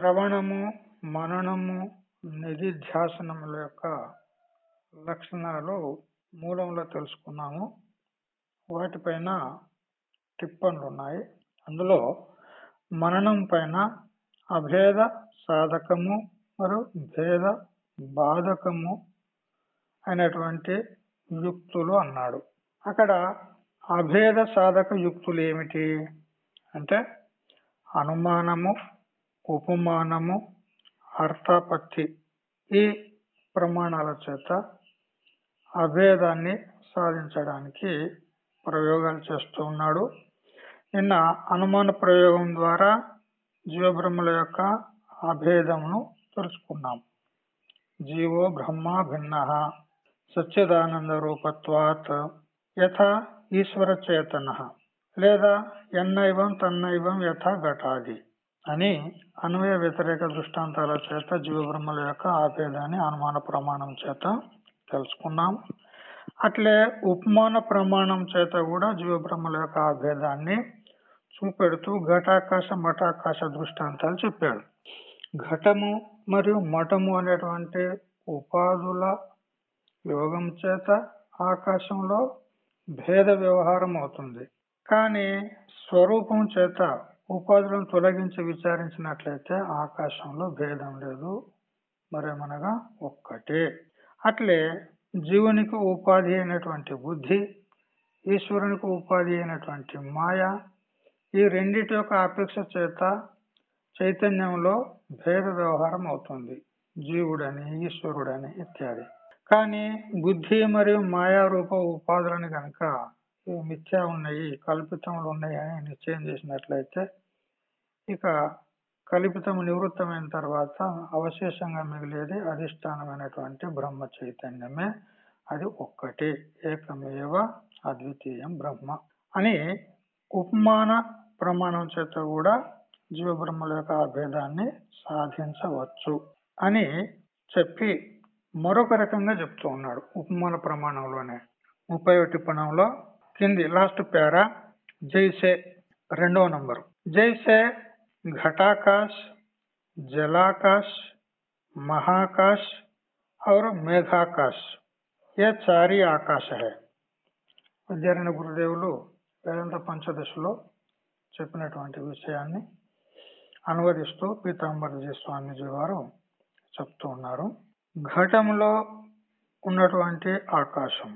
శ్రవణము మననము నిధిధ్యాసనముల యొక్క లక్షణాలు మూలంలో తెలుసుకున్నాము. వాటిపైన టిప్పన్లు ఉన్నాయి. అందులో మననం పైన అభేద సాధకము మరియు భేద బాధకము అయినటువంటి యుక్తులు అన్నాడు. అక్కడ అభేద సాధక యుక్తులు ఏమిటి? అంటే అనుమానము ఉపమానము అర్థాపత్తి ఈ ప్రమాణాల చేత అభేదాన్ని సాధించడానికి ప్రయోగాలు చేస్తూ ఉన్నాడు. నిన్న అనుమాన ప్రయోగం ద్వారా జీవబ్రహ్మల యొక్క అభేదమును తెలుసుకున్నాం. జీవో బ్రహ్మ భిన్న సచ్చిదానంద రూపత్వాత్ యథ ఈశ్వర చేతన లేదా ఎన్నైవం తన్నైవం యథా ఘటాది. అని అన్వయ వ్యతిరేక దృష్టాంతాల చేత జీవబ్రహ్మల యొక్క ఆభేదాన్ని అనుమాన ప్రమాణం చేత తెలుసుకున్నాం. అట్లే ఉపమాన ప్రమాణం చేత కూడా జీవబ్రహ్మల యొక్క ఆభేదాన్ని చూపెడుతూ ఘటాకాశ మఠాకాశ దృష్టాంతాలు చెప్పాడు. ఘటము మరియు మఠము అనేటువంటి ఉపాధుల యోగం చేత ఆకాశంలో భేద వ్యవహారం అవుతుంది. కానీ స్వరూపం చేత ఉపాధులను తొలగించి విచారించినట్లయితే ఆకాశంలో భేదం లేదు. మరేమనగా ఒక్కటే. అట్లే జీవునికి ఉపాధి అయినటువంటి బుద్ధి ఈశ్వరునికి ఉపాధి అయినటువంటి మాయ ఈ రెండిటి యొక్క అపేక్ష చేత చైతన్యంలో భేద వ్యవహారం అవుతుంది. జీవుడని ఈశ్వరుడని ఇత్యాది. కానీ బుద్ధి మరియు మాయారూప ఉపాధులను కనుక మిథ్యా ఉన్నాయి కల్పితములు ఉన్నాయి అని నిశ్చయం చేసినట్లయితే ఇక కల్పితం నివృత్తమైన తర్వాత అవశేషంగా మిగిలేది అధిష్టానమైనటువంటి బ్రహ్మ చైతన్యమే. అది ఒక్కటి ఏకమేవ అద్వితీయం బ్రహ్మ. అని ఉపమాన ప్రమాణం చేత కూడా జీవబ్రహ్మల యొక్క అభేదాన్ని సాధించవచ్చు అని చెప్పి మరొక రకంగా చెప్తూ ఉన్నాడు ఉపమాన ప్రమాణంలోనే. ముప్పై టిప్పణంలో కింది లాస్ట్ పేరా జైసే రెండవ నంబరు. జైసే घटाकाश जलाकाश महाकाश और मेघाकाश ये चारी ఆకాశ है విద్యారణ్య గురుదేవులు వేదాంత పంచదశలో చెప్పినటువంటి విషయాన్ని అనువదిస్తూ పీతాంబరజీ స్వామీజీ వారు చెప్తూ ఉన్నారు ఘటంలో ఉన్నటువంటి ఆకాశం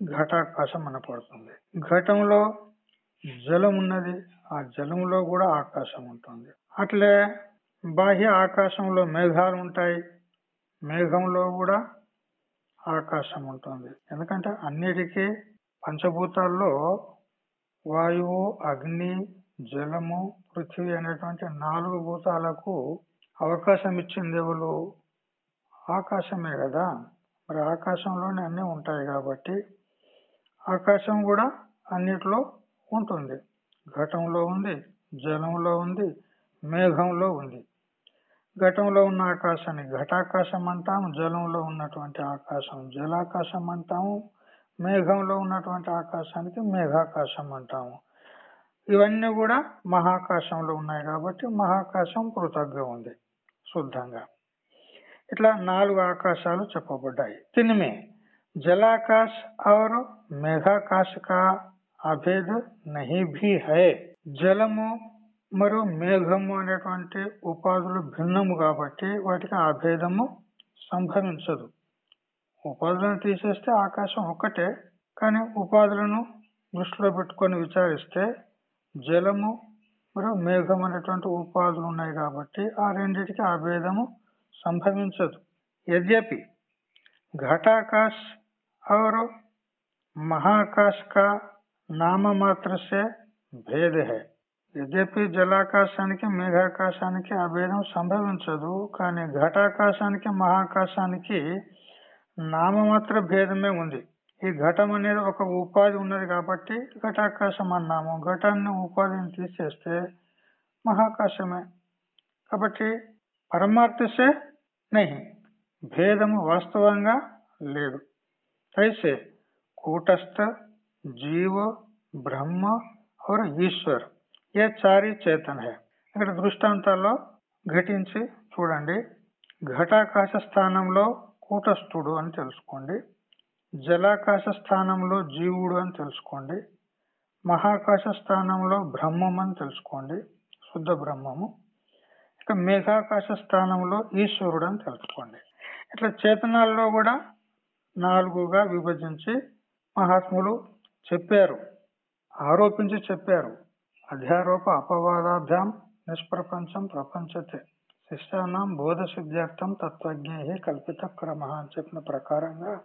ఘటాకాశం అనపడుతుంది ఘటంలో జలం ఉన్నది ఆ జలంలో కూడా ఆకాశం ఉంటుంది. అట్లే బాహ్య ఆకాశంలో మేఘాలు ఉంటాయి మేఘంలో కూడా ఆకాశం ఉంటుంది. ఎందుకంటే అన్నిటికీ పంచభూతాల్లో వాయువు అగ్ని జలము పృథ్వీ అనేటువంటి నాలుగు భూతాలకు అవకాశం ఇచ్చింది ఎవరు? ఆకాశమే కదా. మరి ఆకాశంలోనే అన్నీ ఉంటాయి కాబట్టి ఆకాశం కూడా అన్నిట్లో ఉంటుంది. ఘటంలో ఉంది జలంలో ఉంది మేఘంలో ఉంది. ఘటంలో ఉన్న ఆకాశాన్ని ఘటాకాశం అంటాము జలంలో ఉన్నటువంటి ఆకాశం జలాకాశం అంటాము మేఘంలో ఉన్నటువంటి ఆకాశానికి మేఘాకాశం అంటాము. ఇవన్నీ కూడా మహాకాశంలో ఉన్నాయి కాబట్టి మహాకాశం పృథగ్గా ఉంది శుద్ధంగా. ఇట్లా నాలుగు ఆకాశాలు చెప్పబడ్డాయి. తినిమే జలాకాశ్ ఆరు మేఘాకాశ అభేద నహి భీ హై జలము మరియు మేఘము అనేటువంటి ఉపాధులు భిన్నము కాబట్టి వాటికి అభేదము సంభవించదు ఉపాధులను తీసేస్తే ఆకాశం ఒక్కటే కానీ ఉపాధులను దృష్టిలో పెట్టుకొని విచారిస్తే జలము మరియు మేఘం అనేటువంటి ఉపాధులు ఉన్నాయి కాబట్టి ఆ రెండింటికి అభేదము సంభవించదు యద్యపి घटाकाश और महाकाश का నామ మాత్ర సే జలాకాశానికి మేఘాకాశానికి ఆ భేదం సంభవించదు. కానీ ఘటాకాశానికి మహాకాశానికి నామమాత్ర భేదమే ఉంది. ఈ ఘటం అనేది ఒక ఉపాధి ఉన్నది కాబట్టి ఘటాకాశం అన్నాము. ఘటాన్ని ఉపాధిని తీసేస్తే మహాకాశమే. కాబట్టి పరమార్థసే నహి. భేదము వాస్తవంగా లేదు. అయితే కూటస్థ జీవ బ్రహ్మ और ఈశ్వర్ ఏ చారి చేతన్ హే ఇక్కడ దృష్టాంతాల్లో ఘటించి చూడండి ఘటాకాశ స్థానంలో కూటస్థుడు అని తెలుసుకోండి జలాకాశ స్థానంలో జీవుడు అని తెలుసుకోండి మహాకాశ స్థానంలో బ్రహ్మం అని తెలుసుకోండి శుద్ధ బ్రహ్మము ఇక మేఘాకాశ స్థానంలో ఈశ్వరుడు అని తెలుసుకోండి. ఇట్లా చేతనాల్లో కూడా నాలుగుగా విభజించి మహాత్ములు చెప్పారు. ఆరోపించి చెప్పారు. అధ్యారోప అపవాదాభ్యాం నిష్ప్రపంచం ప్రపంచతే. శిష్యానం బోధ సిద్ధ్యార్థం తత్వజ్ఞే కల్పిత క్రమ అని చెప్పిన ప్రకారంగా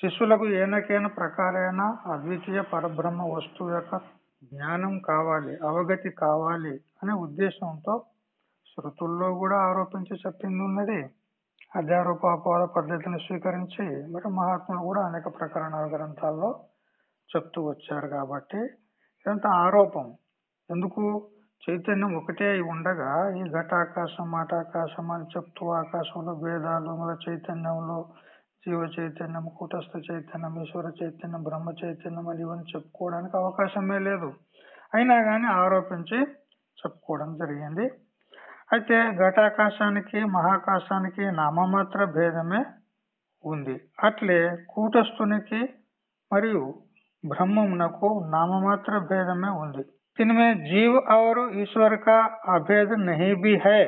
శిష్యులకు ఏనకైన ప్రకారైన అద్వితీయ పరబ్రహ్మ వస్తువు యొక్క జ్ఞానం కావాలి అవగతి కావాలి అనే ఉద్దేశంతో శృతుల్లో కూడా ఆరోపించి చెప్పింది ఉన్నది. అధ్యారోపాపాద పద్ధతిని స్వీకరించి మరి మహాత్ములు కూడా అనేక ప్రకరణాల గ్రంథాల్లో చెప్తూ వచ్చారు కాబట్టి ఇదంతా ఆరోపం. ఎందుకు? చైతన్యం ఒకటే ఉండగా ఈ ఘటాకాశం మాటాకాశం అని చెప్తూ ఆకాశంలో భేదాలు మన చైతన్యంలో జీవ చైతన్యం కూటస్థ చైతన్యం ఈశ్వర చైతన్యం బ్రహ్మ చైతన్యం అని ఇవన్నీ చెప్పుకోవడానికి అవకాశమే లేదు. అయినా కానీ ఆరోపించి చెప్పుకోవడం జరిగింది. అయితే ఘటాకాశానికి మహాకాశానికి నామమాత్ర భేదమే ఉంది. అట్లే కూటస్థునికి మరియు ब्रह्ममुनको नाममात्र भेद में ఉంది इनमें जीव और ईश्वर का अभेद नहीं भी है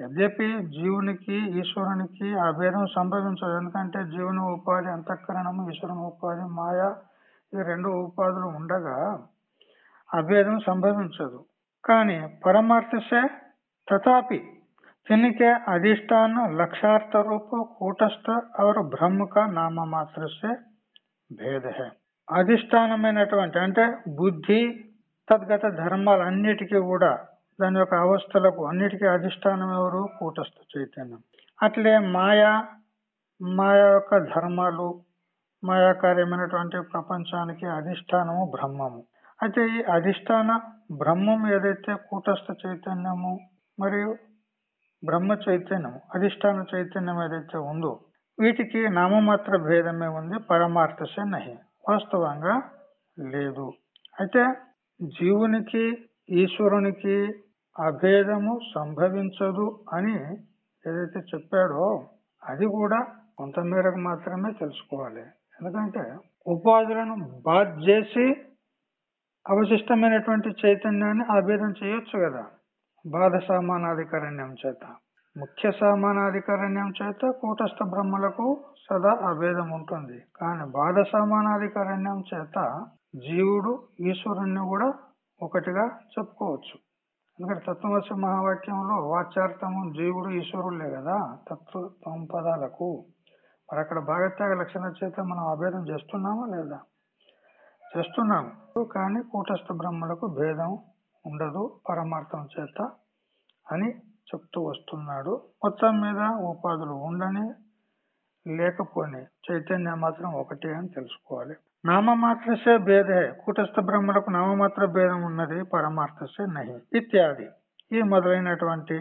యద్యపి జీవునికి ఈశ్వరునికి అభేదం సంభవించదు ఎందుకంటే జీవుని ఉపాధి అంతఃకరణము ఈశ్వరుని ఉపాధి మాయ ఈ రెండు ఉపాధులు ఉండగా అభేదం సంభవించదు కానీ పరమార్థ से तथापि जिनके अधिष्ठान लक्षार्थ रूप कूटस्थ और ब्रह्म का नाम मात्र से भेद है అధిష్టానమైనటువంటి అంటే బుద్ధి తద్గత ధర్మాలన్నిటికీ కూడా దాని యొక్క అవస్థలకు అన్నిటికీ అధిష్టానం ఎవరు? కూటస్థ చైతన్యం. అట్లే మాయా మాయా యొక్క ధర్మాలు మాయాకార్యమైనటువంటి ప్రపంచానికి అధిష్టానము బ్రహ్మము. అయితే ఈ అధిష్టాన బ్రహ్మం ఏదైతే కూటస్థ చైతన్యము మరియు బ్రహ్మ చైతన్యము అధిష్టాన చైతన్యం ఏదైతే ఉందో వీటికి నామమాత్ర భేదమే ఉంది పరమార్థసే నహి. వాస్తవంగా లేదు. అయితే జీవునికి ఈశ్వరునికి అభేదము సంభవించదు అని ఏదైతే చెప్పాడో అది కూడా కొంతమేరకు మాత్రమే తెలుసుకోవాలి. ఎందుకంటే ఉపాధులను బాధ చేసి అవశిష్టమైనటువంటి చైతన్యాన్ని అభేదం చేయొచ్చు కదా. బాధ సామానాధికరణ్యం చేత. ముఖ్య సమానాధికారణ్యం చేత కూటస్థ బ్రహ్మలకు సదా అభేదం ఉంటుంది. కానీ బాధ సమానాధికారణ్యం చేత జీవుడు ఈశ్వరుణ్ణి కూడా ఒకటిగా చెప్పుకోవచ్చు. ఎందుకంటే తత్వమసి మహావాక్యంలో వాచ్యార్థము జీవుడు ఈశ్వరులే కదా తత్వత్వం పదాలకు. మరి అక్కడ భాగత్యాగ లక్షణ చేత మనం అభేదం చేస్తున్నామా లేదా? చేస్తున్నాము. కానీ కూటస్థ బ్రహ్మలకు భేదం ఉండదు పరమార్థం చేత అని చెప్తూ వస్తున్నాడు. మొత్తం మీద ఉపాధులు ఉండని లేకపోని చైతన్యం మాత్రం ఒకటే అని తెలుసుకోవాలి. నామమాత్రసే భేదే కూటస్థ బ్రహ్మలకు నామమాత్ర భేదం ఉన్నది పరమార్థసే నహి ఇత్యాది. ఈ మొదలైనటువంటి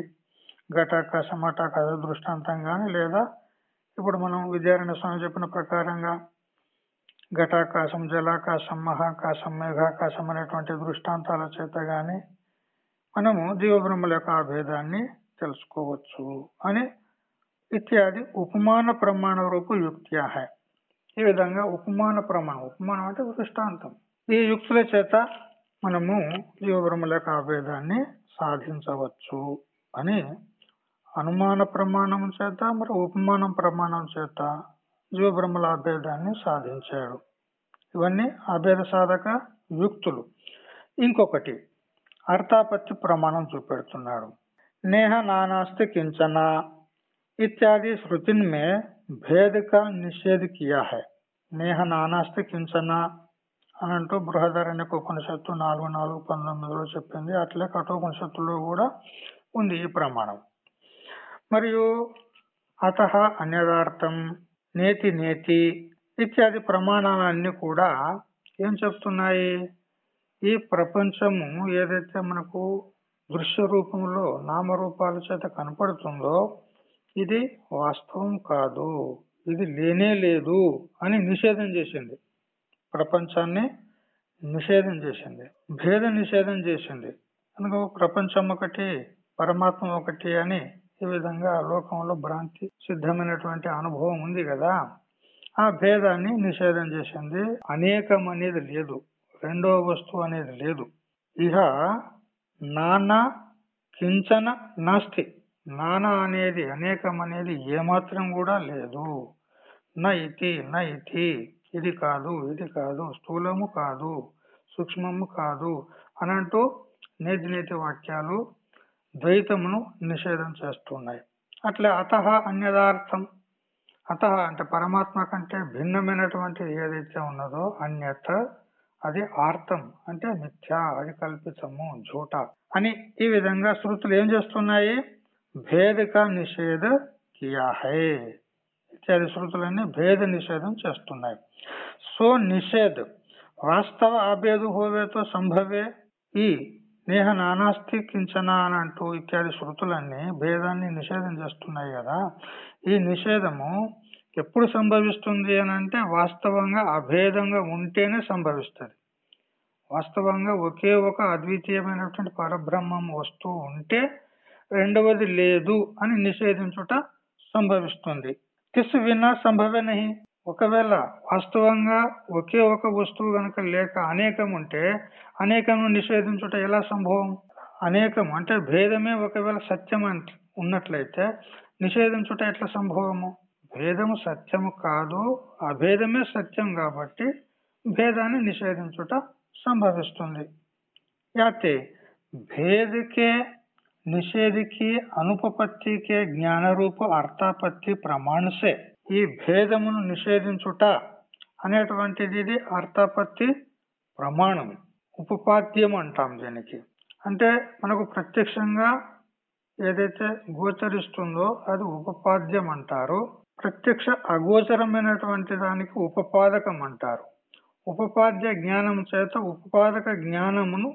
ఘటాకాశ మఠాకాశ దృష్టాంతం గాని లేదా ఇప్పుడు మనం విద్యారాయణ స్వామి చెప్పిన ప్రకారంగా ఘటాకాశం జలాకాశం మహాకాశం మేఘాకాశం అనేటువంటి దృష్టాంతాల చేత గాని మనము జీవబ్రహ్మల యొక్క అభేదాన్ని తెలుసుకోవచ్చు అని ఇత్యాది ఉపమాన ప్రమాణ రూపు యుక్త్యా హై ఈ విధంగా ఉపమాన ప్రమాణం ఉపమానం అంటే దృష్టాంతం. ఈ యుక్తుల చేత మనము జీవబ్రహ్మల యొక్క అభేదాన్ని సాధించవచ్చు అని అనుమాన ప్రమాణం చేత మరి ఉపమానం ప్రమాణం చేత జీవబ్రహ్మల అభేదాన్ని సాధించాడు. ఇవన్నీ అభేద సాధక యుక్తులు. ఇంకొకటి అర్థాపత్తి ప్రమాణం చూపెడుతున్నాడు నేహ నానాస్తి కించన इत्यादि श्रुतिन में भेद का निषेध किया है నేహ నానాస్తి కించన అని అంటూ బృహదారణ్య ఉపనిషత్తు నాలుగు నాలుగు పంతొమ్మిదిలో చెప్పింది అట్లే కఠోపనిషత్తులో కూడా ఉంది ఈ ప్రమాణం మరియు అత అన్యదార్థం నేతి నేతి ఇత్యాది ప్రమాణాలన్నీ కూడా ఏం చెప్తున్నాయి ఈ ప్రపంచము ఏదైతే మనకు దృశ్య రూపంలో నామరూపాల చేత కనపడుతుందో ఇది వాస్తవం కాదు. ఇది లేనే లేదు అని నిషేధం చేసింది. ప్రపంచాన్ని నిషేధం చేసింది. భేద నిషేధం చేసింది. కనుక ప్రపంచం ఒకటి పరమాత్మ ఒకటి అని ఈ విధంగా లోకంలో భ్రాంతి సిద్ధమైనటువంటి అనుభవం ఉంది కదా. ఆ భేదాన్ని నిషేధం చేసింది. అనేకం అనేది లేదు. రెండో వస్తువు అనేది లేదు. ఇహ నానా కించన నాస్తి. నానా అనేది అనేకం అనేది ఏమాత్రం కూడా లేదు. నా నైతి నా ఇది కాదు ఇది కాదు స్థూలము కాదు సూక్ష్మము కాదు అనంటూ నేతి నేతి వాక్యాలు ద్వైతమును నిషేధం చేస్తున్నాయి. అట్లే అత అన్యదార్థం. అత అంటే పరమాత్మ కంటే భిన్నమైనటువంటిది ఏదైతే ఉన్నదో అన్యత అది ఆర్తం అంటే మిథ్యా అది కల్పితము జూట అని ఈ విధంగా శృతులు ఏం చేస్తున్నాయి? భేదిక నిషేధ కియా హై ఇత్యాది శృతులన్నీ భేద నిషేధం చేస్తున్నాయి. సో నిషేధ వాస్తవ ఆభేదు హోవేతో సంభవే. ఈ నేహ నానాస్తి కించన అని అంటూ ఇత్యాది శృతులన్నీ భేదాన్ని నిషేధం చేస్తున్నాయి కదా. ఈ నిషేధము ఎప్పుడు సంభవిస్తుంది అని అంటే వాస్తవంగా అభేదంగా ఉంటేనే సంభవిస్తుంది. వాస్తవంగా ఒకే ఒక అద్వితీయమైనటువంటి పరబ్రహ్మం వస్తూ ఉంటే రెండవది లేదు అని నిషేధించుట సంభవిస్తుంది. కిస్ వినా సంభవే నహి ఒకవేళ వాస్తవంగా ఒకే ఒక వస్తువు గనక లేక అనేకం ఉంటే అనేకం నిషేధించుట ఎలా సంభవం? అనేకం అంటే భేదమే ఒకవేళ సత్యం ఉన్నట్లయితే నిషేధించుట ఎట్లా సంభవము? భేదము సత్యము కాదు అభేదమే సత్యం కాబట్టి భేదాన్ని నిషేధించుట సంభవిస్తుంది. యాతే భేదకే నిషేధికి అనుపపత్తికే జ్ఞానరూప అర్థాపత్తి ప్రమాణసే ఈ భేదమును నిషేధించుట అనేటువంటిది ఇది అర్థాపత్తి ప్రమాణం. ఉపపాద్యం అంటాం దీనికి. అంటే మనకు ప్రత్యక్షంగా ఏదైతే గోచరిస్తుందో అది ఉపపాద్యం అంటారు. ప్రత్యక్ష అగోచరమైనటువంటి దానికి ఉపపాదకం అంటారు ఉపపాద్య జ్ఞానం చేత ఉపపాదక జ్ఞానమును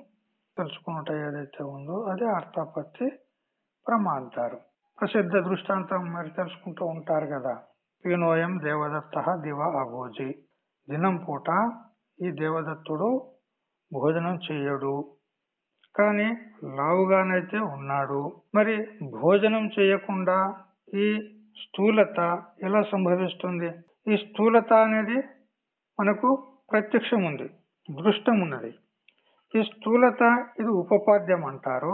తెలుసుకున్నట ఏదైతే ఉందో అదే అర్థాపత్తి ప్రమాంతారు ప్రసిద్ధ దృష్టాంతం మరి తెలుసుకుంటూ ఉంటారు కదా. పీనోయం దేవదత్త దివ అగోజి. దినం పూట ఈ దేవదత్తుడు భోజనం చేయడు. కానీ లావుగానైతే ఉన్నాడు. మరి భోజనం చేయకుండా ఈ స్థూలత ఎలా సంభవిస్తుంది? ఈ స్థూలత అనేది మనకు ప్రత్యక్షం ఉంది దృష్టం ఉన్నది ఈ స్థూలత ఇది ఉపపాద్యం అంటారు.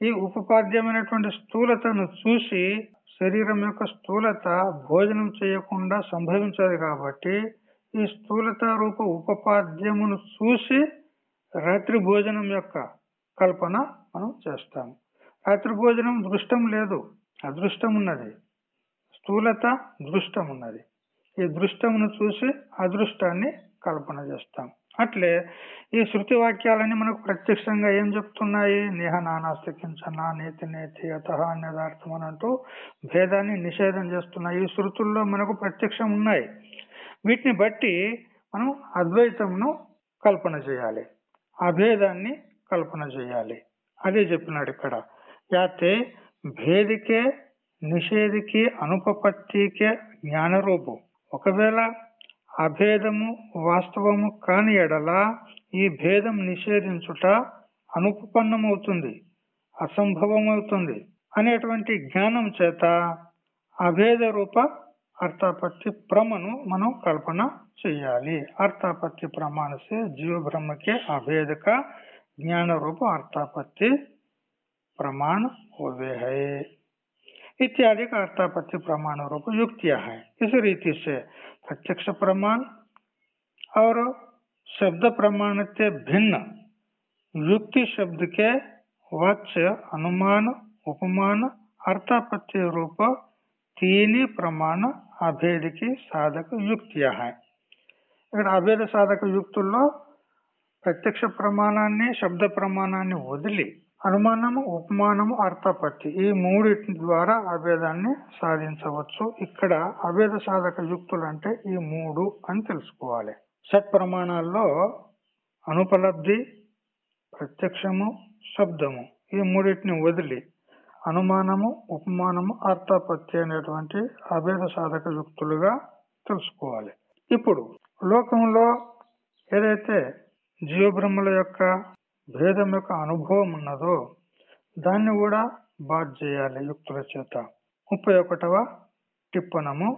ఈ ఉపపాద్యమైనటువంటి స్థూలతను చూసి శరీరం యొక్క స్థూలత భోజనం చేయకుండా సంభవించదు కాబట్టి ఈ స్థూలత రూప ఉపపాద్యమును చూసి రాత్రి భోజనం యొక్క కల్పన మనం చేస్తాము. రాత్రి భోజనం దృష్టం లేదు అదృష్టం ఉన్నది స్థూలత దృష్టం ఉన్నది ఈ దృష్టమును చూసి అదృష్టాన్ని కల్పన చేస్తాం. అట్లే ఈ శృతి వాక్యాలన్నీ మనకు ప్రత్యక్షంగా ఏం చెప్తున్నాయి? నేహ నానాస్తి కించన నేతి నేతి అత అన్యదార్థం అని అంటూ భేదాన్ని నిషేధం చేస్తున్నాయి. ఈ శృతుల్లో మనకు ప్రత్యక్షం ఉన్నాయి. వీటిని బట్టి మనం అద్వైతంను కల్పన చేయాలి. అభేదాన్ని కల్పన చేయాలి. అదే చెప్పినాడు ఇక్కడ. యాతే భేదికే నిషేధికి అనుపపత్తికే జ్ఞానరూపం ఒకవేళ అభేదము వాస్తవము కాని ఎడల ఈ భేదం నిషేధించుట అనుపన్నమవుతుంది అసంభవమవుతుంది అనేటువంటి జ్ఞానం చేత అభేద రూప అర్థాపత్తి ప్రమను మనం కల్పన చేయాలి అర్థాపత్తి ప్రమాణసే జీవ బ్రహ్మకే అభేదక ज्ञान रूप अर्थापत्ति प्रमाण होवे है इत्यादि का अर्थापत्ति प्रमाण रूप युक्तियां हैं इस रीति से प्रत्यक्ष प्रमाण और शब्द प्रमाण से भिन्न युक्ति शब्द के वाच्य अनुमान उपमान अर्थापत्ति रूप तीन प्रमाण అభేద కి సాధక యుక్తియ ఇక్కడ అభేద సాధక యుక్తుల్లో ప్రత్యక్ష ప్రమాణాన్ని శబ్ద ప్రమాణాన్ని వదిలి అనుమానము ఉపమానము అర్థపత్తి ఈ మూడింటి ద్వారా అభేదాన్ని సాధించవచ్చు. ఇక్కడ అభేద సాధక యుక్తులు అంటే ఈ మూడు అని తెలుసుకోవాలి. షట్ ప్రమాణాల్లో అనుపలబ్ధి ప్రత్యక్షము శబ్దము ఈ మూడింటిని వదిలి అనుమానము ఉపమానము అర్థపత్తి అనేటువంటి అభేద సాధక యుక్తులుగా తెలుసుకోవాలి. ఇప్పుడు లోకంలో ఏదైతే జీవబ్రహ్మల యొక్క భేదం యొక్క అనుభవం ఉన్నదో దాన్ని కూడా బాధ చేయాలి యుక్తుల చేత. ముప్పై ఒకటవ టిప్పణము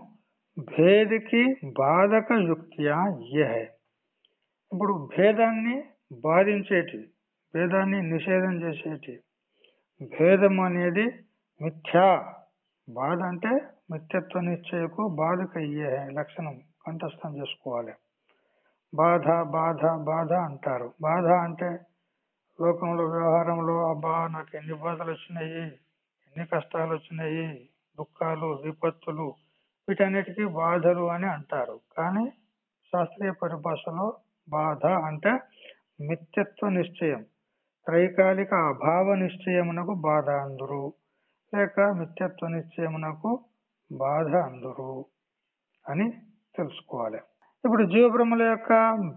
భేదికి బాధక యుక్తియా ఏ ఇప్పుడు భేదాన్ని బాధించేటి భేదాన్ని నిషేధం చేసేటి భేదం అనేది మిథ్యా. బాధ అంటే మిథ్యత్వ నిశ్చయకు బాధక ఇయ్యే లక్షణం కంఠస్థం చేసుకోవాలి. బాధ బాధ బాధ అంటారు. బాధ అంటే లోకంలో వ్యవహారంలో అబ్బా నాకు ఎన్ని బాధలు వచ్చినాయి ఎన్ని కష్టాలు వచ్చినాయి దుఃఖాలు విపత్తులు వీటన్నిటికీ బాధలు అని అంటారు. కానీ శాస్త్రీయ పరిభాషలో బాధ అంటే మిథ్యత్వ నిశ్చయం త్రైకాలిక అభావ నిశ్చయమునకు బాధ అందురు లేక మిత్యత్వ నిశ్చయమునకు బాధ అందురు అని తెలుసుకోవాలి. ఇప్పుడు జీవబ్రహ్మల యొక్క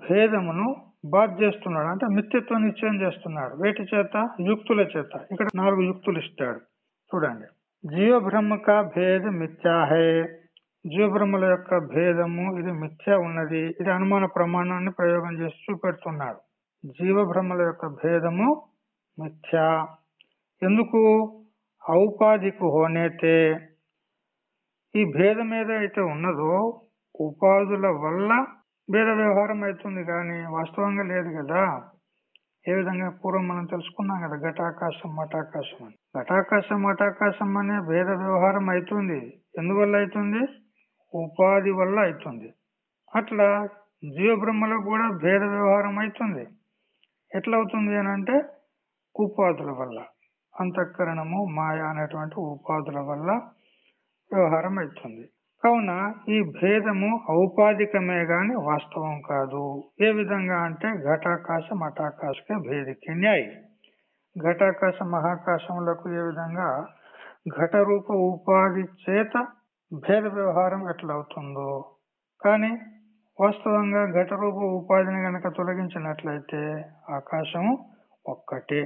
భేదమును బాధ చేస్తున్నాడు. అంటే మిత్యత్వ నిశ్చయం చేస్తున్నాడు. వేటి చేత? యుక్తుల చేత. ఇక్కడ నాలుగు యుక్తులు ఇస్తాడు. చూడండి. జీవ బ్రహ్మక భేద మిథ్యాహే జీవబ్రహ్మల యొక్క భేదము ఇది మిథ్య ఉన్నది. ఇది అనుమాన ప్రమాణాన్ని ప్రయోగం చేసి చూపెడుతున్నాడు. జీవబ్రహ్మల యొక్క భేదము మిథ్యా. ఎందుకు? ఔపాధికు హోనైతే. ఈ భేదం ఏదైతే ఉన్నదో ఉపాధుల వల్ల భేద వ్యవహారం అవుతుంది కానీ వాస్తవంగా లేదు కదా. ఏ విధంగా పూర్వం మనం తెలుసుకున్నాం కదా ఘటాకాశం మఠాకాశం అని. ఘటాకాశం మఠాకాశం అనే భేద వ్యవహారం అవుతుంది. ఎందువల్ల అవుతుంది? ఉపాధి వల్ల అవుతుంది. అట్లా జీవబ్రహ్మలో కూడా భేద వ్యవహారం అవుతుంది. ఎట్లా అవుతుంది అని అంటే ఉపాధుల వల్ల. అంతఃకరణము మాయ అనేటువంటి ఉపాధుల వల్ల వ్యవహారం అవుతుంది. కావున ఈ భేదము ఔపాధికమే గాని వాస్తవం కాదు. ఏ విధంగా అంటే ఘటాకాశ మఠాకాశకే భేదికి న్యాయ. ఘటాకాశ మహాకాశములకు ఏ విధంగా ఘట రూప ఉపాధి చేత భేద వ్యవహారం ఎట్లవుతుందో. కానీ వాస్తవంగా ఘట రూప ఉపాధిని గనక తొలగించినట్లయితే ఆకాశము ఒక్కటే.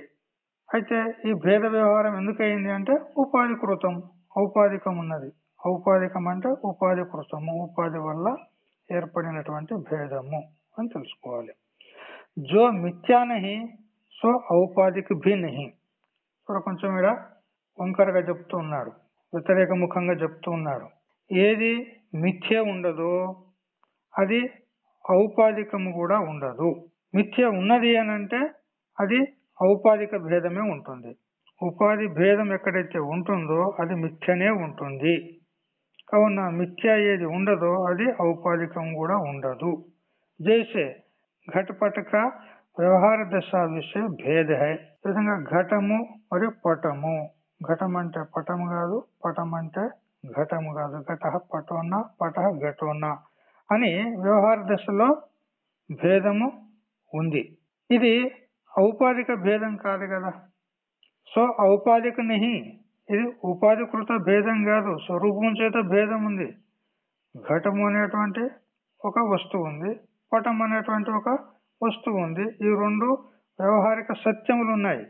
అయితే ఈ భేద వ్యవహారం ఎందుకయింది అంటే ఉపాధి కృతం ఔపాధికం ఉన్నది ఔపాధికం అంటే ఉపాధి కృతము. ఉపాధి వల్ల ఏర్పడినటువంటి భేదము అని తెలుసుకోవాలి. జో మిథ్యా నహి సో ఔపాధిక భీ నహి ఇక్కడ కొంచెం ఇక్కడ వంకరగా చెప్తూ ఉన్నాడు. వ్యతిరేక ముఖంగా చెప్తూ ఉన్నాడు. ఏది మిథ్య ఉండదో అది ఔపాధికము కూడా ఉండదు. మిథ్య ఉన్నది అని అంటే అది ఔపాధిక భేదమే ఉంటుంది. ఉపాధి భేదం ఎక్కడైతే ఉంటుందో అది మిథ్యనే ఉంటుంది. కావున మిథ్య ఏది ఉండదో అది ఔపాధికం కూడా ఉండదు. జైసే ఘటపటక వ్యవహార దశ విషయ భేద. హై విధంగా ఘటము మరియు పటము. ఘటం అంటే పటం కాదు పటం అంటే ఘటము కాదు. ఘట పటోన్న పట ఘటోన్న అని వ్యవహార దశలో భేదము ఉంది. ఇది ఔపాధిక భేదం కాదు కదా. సో ఔపాధిక నహి ఇది ఉపాధికృత భేదం కాదు స్వరూపం చేత భేదం ఉంది. ఘటము అనేటువంటి ఒక వస్తువు ఉంది పటం అనేటువంటి ఒక వస్తువు ఉంది. ఈ రెండు వ్యవహారిక సత్యములు ఉన్నాయి.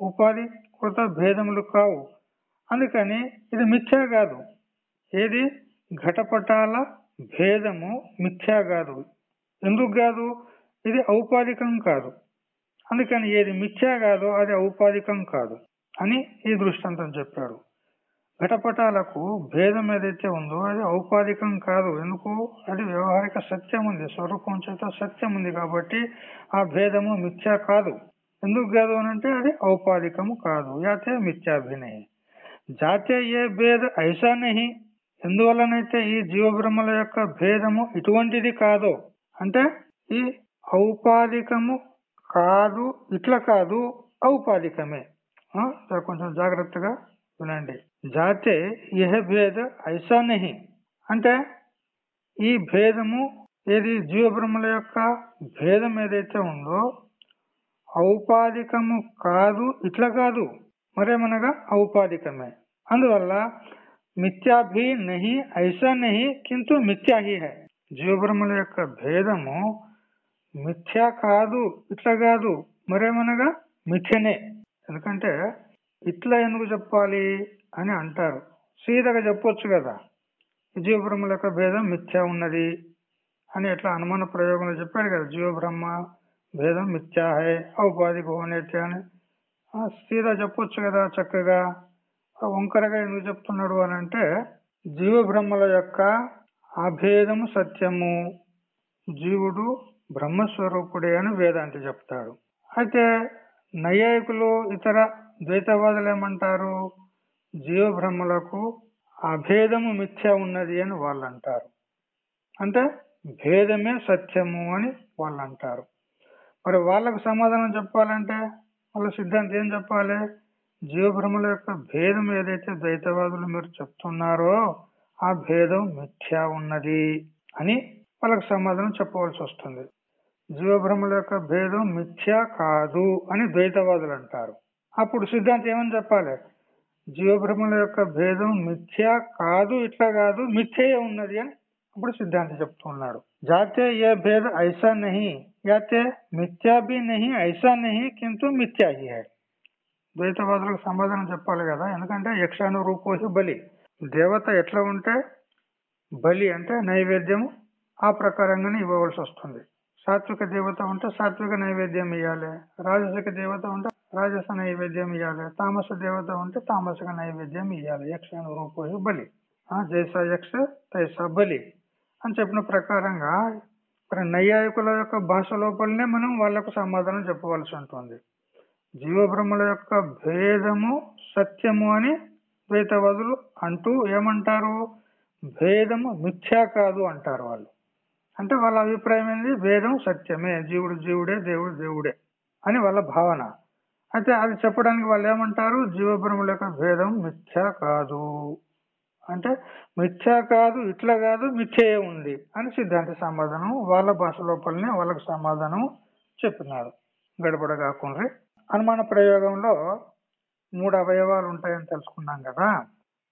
ఉపాధి కృత భేదములు కావు. అందుకని ఇది మిథ్యా కాదు. ఏది? ఘటపటాల భేదము మిథ్యా కాదు. ఎందుకు కాదు? ఇది ఔపాధికం కాదు. అందుకని ఏది మిథ్యా కాదు అది ఔపాధికం కాదు. అని ఈ దృష్టాంతం చెప్పాడు. ఘటపటాలకు భేదం ఏదైతే ఉందో అది ఔపాధికం కాదు. ఎందుకు? అది వ్యవహారిక సత్యం ఉంది. స్వరూపం చేత సత్యం ఉంది కాబట్టి ఆ భేదము మిథ్యా కాదు. ఎందుకు కాదు అని అంటే అది ఔపాధికము కాదు. యాతే మిథ్యాభినయ. జాతే ఏ భేద ఐసా నహి. ఎందువల్లనైతే ఈ జీవబ్రహ్మల యొక్క భేదము ఇటువంటిది కాదో అంటే ఈ ఔపాధికము కాదు ఇట్లా కాదు ఔపాధికమే. కొంచెం జాగ్రత్తగా వినండి. జాతే యహ భేద ఐసా నహి. అంటే ఈ భేదము ఏది జీవబ్రహ్మల యొక్క భేదం ఏదైతే ఉందో ఔపాధికము కాదు ఇట్లా కాదు మరేమనగా ఔపాధికమే. అందువల్ల మిథ్యాభి నహి ఐసా నహి కింటు మిథ్యాహి హై. జీవబ్రహ్మల యొక్క భేదము మిథ్యా కాదు ఇట్లా కాదు మరేమనగా మిథ్యనే. ఎందుకంటే ఇట్లా ఎందుకు చెప్పాలి అని అంటారు. సీదగా చెప్పొచ్చు కదా. జీవబ్రహ్మల యొక్క భేదం మిథ్యా ఉన్నది అని ఎట్లా అనుమాన ప్రయోగంలో చెప్పాడు కదా. జీవబ్రహ్మ భేదం మిథ్యా ఉపాధి ఔపాధిక అని. సీత సీదా చెప్పొచ్చు కదా చక్కగా. వంకరగా ఎందుకు చెప్తున్నాడు అని అంటే జీవబ్రహ్మల యొక్క అభేదము సత్యము. జీవుడు బ్రహ్మస్వరూపుడే అని వేదాంతి చెప్తాడు. అయితే నైయాయికులు ఇతర ద్వైతవాదులు ఏమంటారు జీవ బ్రహ్మలకు అభేదము మిథ్య ఉన్నది అని వాళ్ళు అంటారు అంటే భేదమే సత్యము అని వాళ్ళు అంటారు మరి వాళ్ళకు సమాధానం చెప్పాలంటే వాళ్ళ సిద్ధాంతం ఏం చెప్పాలి? జీవబ్రహ్మల యొక్క భేదం ఏదైతే ద్వైతవాదులు మీరు చెప్తున్నారో ఆ భేదం మిథ్యా ఉన్నది అని వాళ్ళకు సమాధానం చెప్పవలసి వస్తుంది. జీవబ్రహ్మల యొక్క భేదం మిథ్యా కాదు అని ద్వైతవాదులు అంటారు. అప్పుడు సిద్ధాంతం ఏమని చెప్పాలి? జీవబ్రహ్మల యొక్క భేదం మిథ్యా కాదు ఇట్లా కాదు మిథ్యే ఉన్నది అని అప్పుడు సిద్ధాంతి చెప్తున్నాడు జాతే ఏ భేద ఐసా నహి యాతే మిథ్యా భీ నహి ఐసా నహి కింటూ మిథ్యా హీ హై. ద్వైతవాదులకు సమాధానం చెప్పాలి కదా ఎందుకంటే యక్షాను రూపోహి బలి. దేవత ఎట్లా ఉంటే బలి అంటే నైవేద్యం ఆ ప్రకారంగానే ఇవ్వవలసి వస్తుంది. సాత్విక దేవత ఉంటే సాత్విక నైవేద్యం ఇవ్వాలి రాజసిక దేవత ఉంటే రాజస నైవేద్యం ఇవ్వాలి తామస దేవత ఉంటే తామసిక నైవేద్యం ఇవ్వాలి యక్ష రూపోయి బలి. ఆ జైసా యక్ష తైసా బలి అని చెప్పిన ప్రకారంగా మరి నైయాయికుల యొక్క భాష లోపలనే మనం వాళ్ళకు సమాధానం చెప్పవలసి ఉంటుంది. జీవబ్రహ్మల యొక్క భేదము సత్యము అని ద్వైతవాదులు అంటూ ఏమంటారు? భేదము మిథ్యా కాదు అంటారు వాళ్ళు. అంటే వాళ్ళ అభిప్రాయం ఏంది? భేదం సత్యమే. జీవుడు జీవుడే దేవుడు దేవుడే అని వాళ్ళ భావన. అయితే అది చెప్పడానికి వాళ్ళు ఏమంటారు? జీవబ్రహ్మల యొక్క భేదం మిథ్యా కాదు. అంటే మిథ్యా కాదు ఇట్లా కాదు మిథ్యే ఉంది అని సిద్ధాంత సమాధానం వాళ్ళ భాష లోపలనే వాళ్ళకు సమాధానం చెప్పినారు గడబడ కాకుండా అనుమాన ప్రయోగంలో మూడు అవయవాలు ఉంటాయని తెలుసుకున్నాం కదా.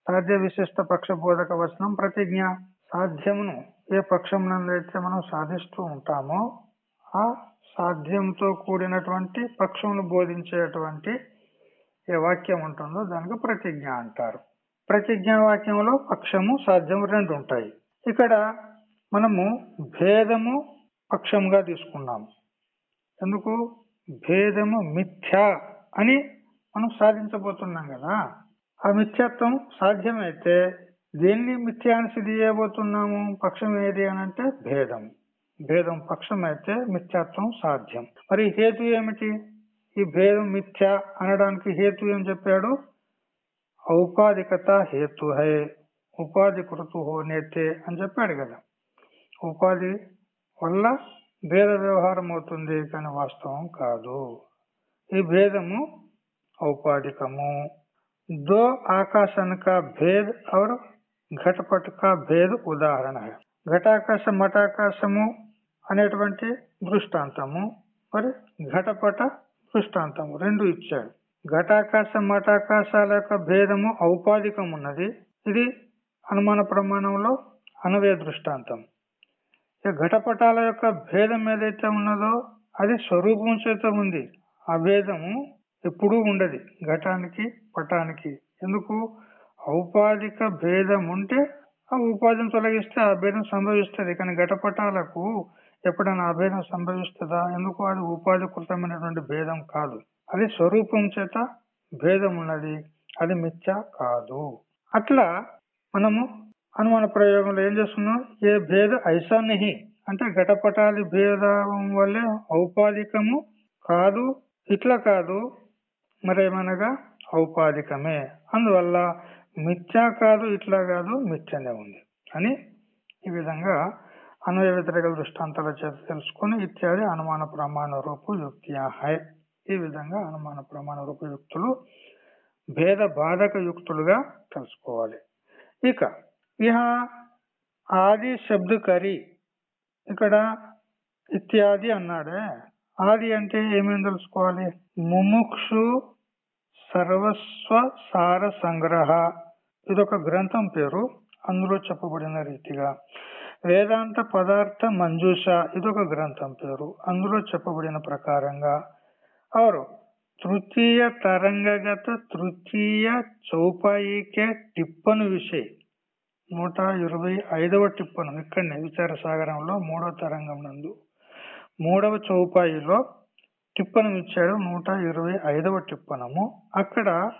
సాధ్య విశిష్ట పక్ష బోధక వచనం ప్రతిజ్ఞ సాధ్యమును ఏ పక్షం నందైతే మనం సాధిస్తూ ఉంటామో ఆ సాధ్యంతో కూడినటువంటి పక్షమును బోధించేటువంటి ఏ వాక్యం ఉంటుందో దానికి ప్రతిజ్ఞ అంటారు. ప్రతిజ్ఞా వాక్యంలో పక్షము సాధ్యము రెండు ఉంటాయి. ఇక్కడ మనము భేదము పక్షంగా తీసుకున్నాము. ఎందుకు? భేదము మిథ్య అని మనం సాధించబోతున్నాం కదా. ఆ మిథ్యత్వం సాధ్యమైతే దేన్ని మిథ్యాన్ని సిద్ధి చేయబోతున్నాము పక్షం ఏది అని అంటే భేదం. భేదం పక్షం అయితే మిథ్యాత్వం సాధ్యం. మరి హేతు ఏమిటి? ఈ భేదం మిథ్య అనడానికి హేతు ఏం చెప్పాడు? ఔపాధికత హేతు హై ఉపాధి కృతు హోనేతే అని చెప్పాడు కదా. ఉపాధి వల్ల భేద వ్యవహారం అవుతుంది కానీ వాస్తవం కాదు. ఈ భేదము ఔపాధికము. దో ఆకాశనక భేద్ అవరు और घटपट का भेद ఉదాహరణ है ఘటాకాశ మఠాకాశము అనేటువంటి దృష్టాంతము మరి ఘటపట దృష్టాంతము రెండు ఇచ్చాడు ఘటాకాశ మఠాకాశాల యొక్క భేదము ఔపాధికం ఉన్నది ఇది అనుమాన ప్రమాణంలో అనవే దృష్టాంతం ఈ ఘటపటాల యొక్క భేదం ఏదైతే ఉన్నదో అది స్వరూపం చేత ఉంది ఆ భేదము ఎప్పుడూ ఉండదు ఘటానికి పటానికి ఎందుకు ఔపాధిక భేదం ఉంటే ఆ ఉపాధిని తొలగిస్తే ఆ భేదం సంభవిస్తుంది. కానీ ఘటపటాలకు ఎప్పుడైనా ఆ భేదం సంభవిస్తుందా? ఎందుకు అది ఉపాధి కృతమైనటువంటి భేదం కాదు. అది స్వరూపం చేత భేదం ఉన్నది. అది మిథ్య కాదు. అట్లా మనము అనుమాన ప్రయోగంలో ఏం చేస్తున్నాం? ఏ భేద ఐసా అంటే ఘటపటాది భేదం వల్లే ఔపాధికము కాదు ఇట్లా కాదు మరేమనగా ఔపాధికమే. అందువల్ల మిథ్యా కాదు ఇట్లా కాదు మిథ్యనే ఉంది. అని ఈ విధంగా అన్వయ వ్యతిరేక దృష్టాంతాల చేత తెలుసుకొని ఇత్యాది అనుమాన ప్రమాణ రూపు యుక్తియా హై ఈ విధంగా అనుమాన ప్రమాణ రూప యుక్తులు భేద బాధక యుక్తులుగా తెలుసుకోవాలి. ఇక ఇహ ఆది శబ్దకరి ఇక్కడ ఇత్యాది అన్నాడే. ఆది అంటే ఏమేమి తెలుసుకోవాలి? ముముక్షు సర్వస్వ సార సంగ్రహ. ఇదొక గ్రంథం పేరు. అందులో చెప్పబడిన రీతిగా వేదాంత పదార్థ మంజూష ఇదొక గ్రంథం పేరు. అందులో చెప్పబడిన ప్రకారంగా ఆరు తృతీయ తరంగగత తృతీయ చౌపాయికే టిప్పను విషయ నూట ఇరవై ఐదవ టిప్పను ఇక్కడనే విచార సాగరంలో మూడవ తరంగం నందు మూడవ చౌపాయిలో టిప్పను ఇచ్చాడు నూట ఇరవై ఐదవ టిప్పనము. అక్కడ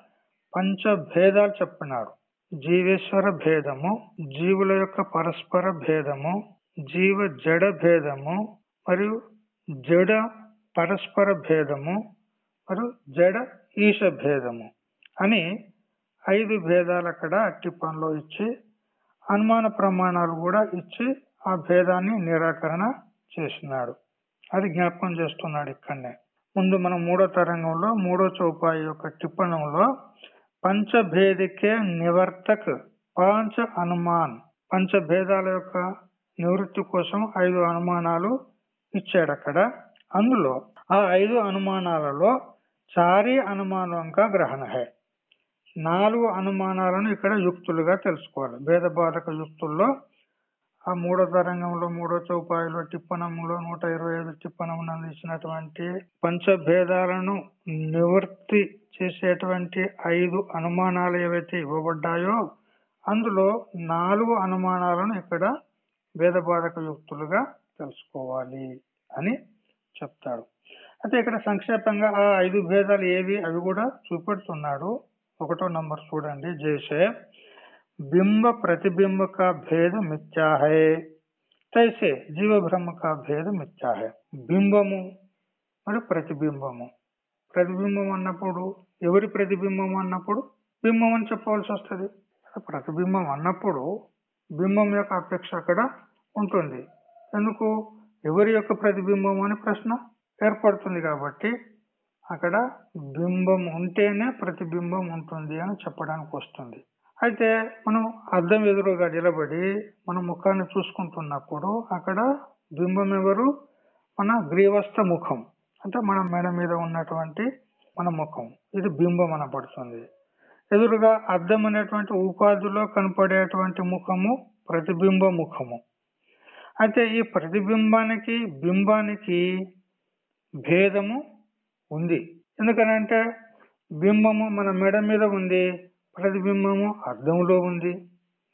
పంచభేదాలు చెప్పినాడు జీవేశ్వర భేదము జీవుల యొక్క పరస్పర భేదము జీవ జడ భేదము మరియు జడ పరస్పర భేదము మరియు జడ ఈశ భేదము అని ఐదు భేదాలు అక్కడ టిప్పంలో ఇచ్చి అనుమాన ప్రమాణాలు కూడా ఇచ్చి ఆ భేదాన్ని నిరాకరణ చేసినాడు. అది జ్ఞాపకం చేస్తున్నాడు ఇక్కడనే. ముందు మనం మూడో తరంగంలో మూడో చౌపాయి యొక్క టిప్పణంలో పంచభేదికే నివర్తక్ పాంచ అనుమాన్. పంచభేదాల యొక్క నివృత్తి కోసం ఐదు అనుమానాలు ఇచ్చాడు అక్కడ అందులో ఆ ఐదు అనుమానాలలో చారి అనుమానంగా గ్రహణ హై. నాలుగు అనుమానాలను ఇక్కడ యుక్తులుగా తెలుసుకోవాలి. భేద బాధక యుక్తుల్లో ఆ మూడో తరంగంలో మూడో చౌపాయిలో టిప్పణంలో నూట ఇరవై ఐదు టిప్పణం ఇచ్చినటువంటి పంచభేదాలను నివృత్తి చేసేటువంటి ఐదు అనుమానాలు ఏవైతే ఇవ్వబడ్డాయో అందులో నాలుగు అనుమానాలను ఇక్కడ వేదబాధక యుక్తులుగా తెలుసుకోవాలి అని చెప్తాడు. అయితే ఇక్కడ సంక్షేపంగా ఆ ఐదు భేదాలు ఏవి? అవి కూడా చూపెడుతున్నాడు. ఒకటో నంబర్ చూడండి. జైసే బింబ ప్రతిబింబక భేద మిథ్యాహే. తైసే జీవబ్రహ్మ కా భేద మిథ్యాహే. బింబము మరియు ప్రతిబింబము. ప్రతిబింబం అన్నప్పుడు ఎవరి ప్రతిబింబం అన్నప్పుడు బింబం అని చెప్పవలసి వస్తుంది. ప్రతిబింబం అన్నప్పుడు బింబం యొక్క అపేక్ష అక్కడ ఉంటుంది. ఎందుకు? ఎవరి యొక్క ప్రతిబింబం అని ప్రశ్న ఏర్పడుతుంది కాబట్టి అక్కడ బింబం ఉంటేనే ప్రతిబింబం ఉంటుంది అని చెప్పడానికి వస్తుంది. అయితే మనం అర్థం ఎదురుగా నిలబడి మన ముఖాన్ని చూసుకుంటున్నప్పుడు అక్కడ బింబం ఎవరు? మన గ్రీవస్థ ముఖం. అంటే మన మెడ మీద ఉన్నటువంటి మన ముఖం. ఇది బింబం అనబడుతుంది. ఎదురుగా అద్దం అనేటువంటి ఉపాధిలో కనపడేటువంటి ముఖము ప్రతిబింబ ముఖము. అయితే ఈ ప్రతిబింబానికి బింబానికి భేదము ఉంది. ఎందుకనంటే బింబము మన మెడ మీద ఉంది ప్రతిబింబము అద్దంలో ఉంది.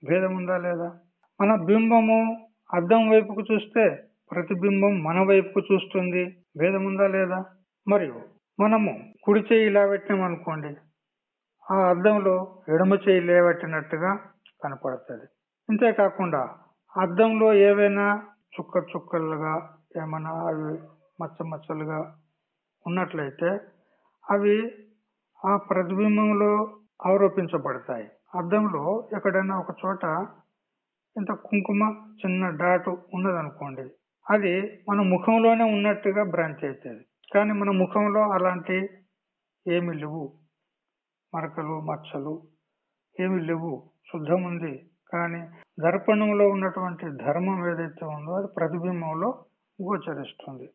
భేదం ఉందా లేదా? మన బింబము అద్దం వైపుకు చూస్తే ప్రతిబింబం మన వైపుకు చూస్తుంది. భేదం ఉందా లేదా? మరియు మనము కుడి చేయి ఇలా పెట్టినామనుకోండి ఆ అద్దంలో ఎడమ చేయి లేవట్టినట్టుగా కనపడుతుంది. ఇంతేకాకుండా అద్దంలో ఏవైనా చుక్క చుక్కలుగా ఏమైనా అవి మచ్చ మచ్చలుగా ఉన్నట్లయితే అవి ఆ ప్రతిబింబంలో ఆరోపించబడతాయి. అద్దంలో ఎక్కడైనా ఒక చోట ఇంత కుంకుమ చిన్న డాటు ఉన్నదనుకోండి అది మన ముఖంలోనే ఉన్నట్టుగా భ్రాంతి అవుతుంది. కానీ మన ముఖంలో అలాంటి ఏమి లేవు. మరకలు మచ్చలు ఏమి లేవు. శుద్ధం ఉంది. కానీ దర్పణంలో ఉన్నటువంటి ధర్మం ఏదైతే ఉందో అది ప్రతిబింబంలో గోచరిస్తుంది.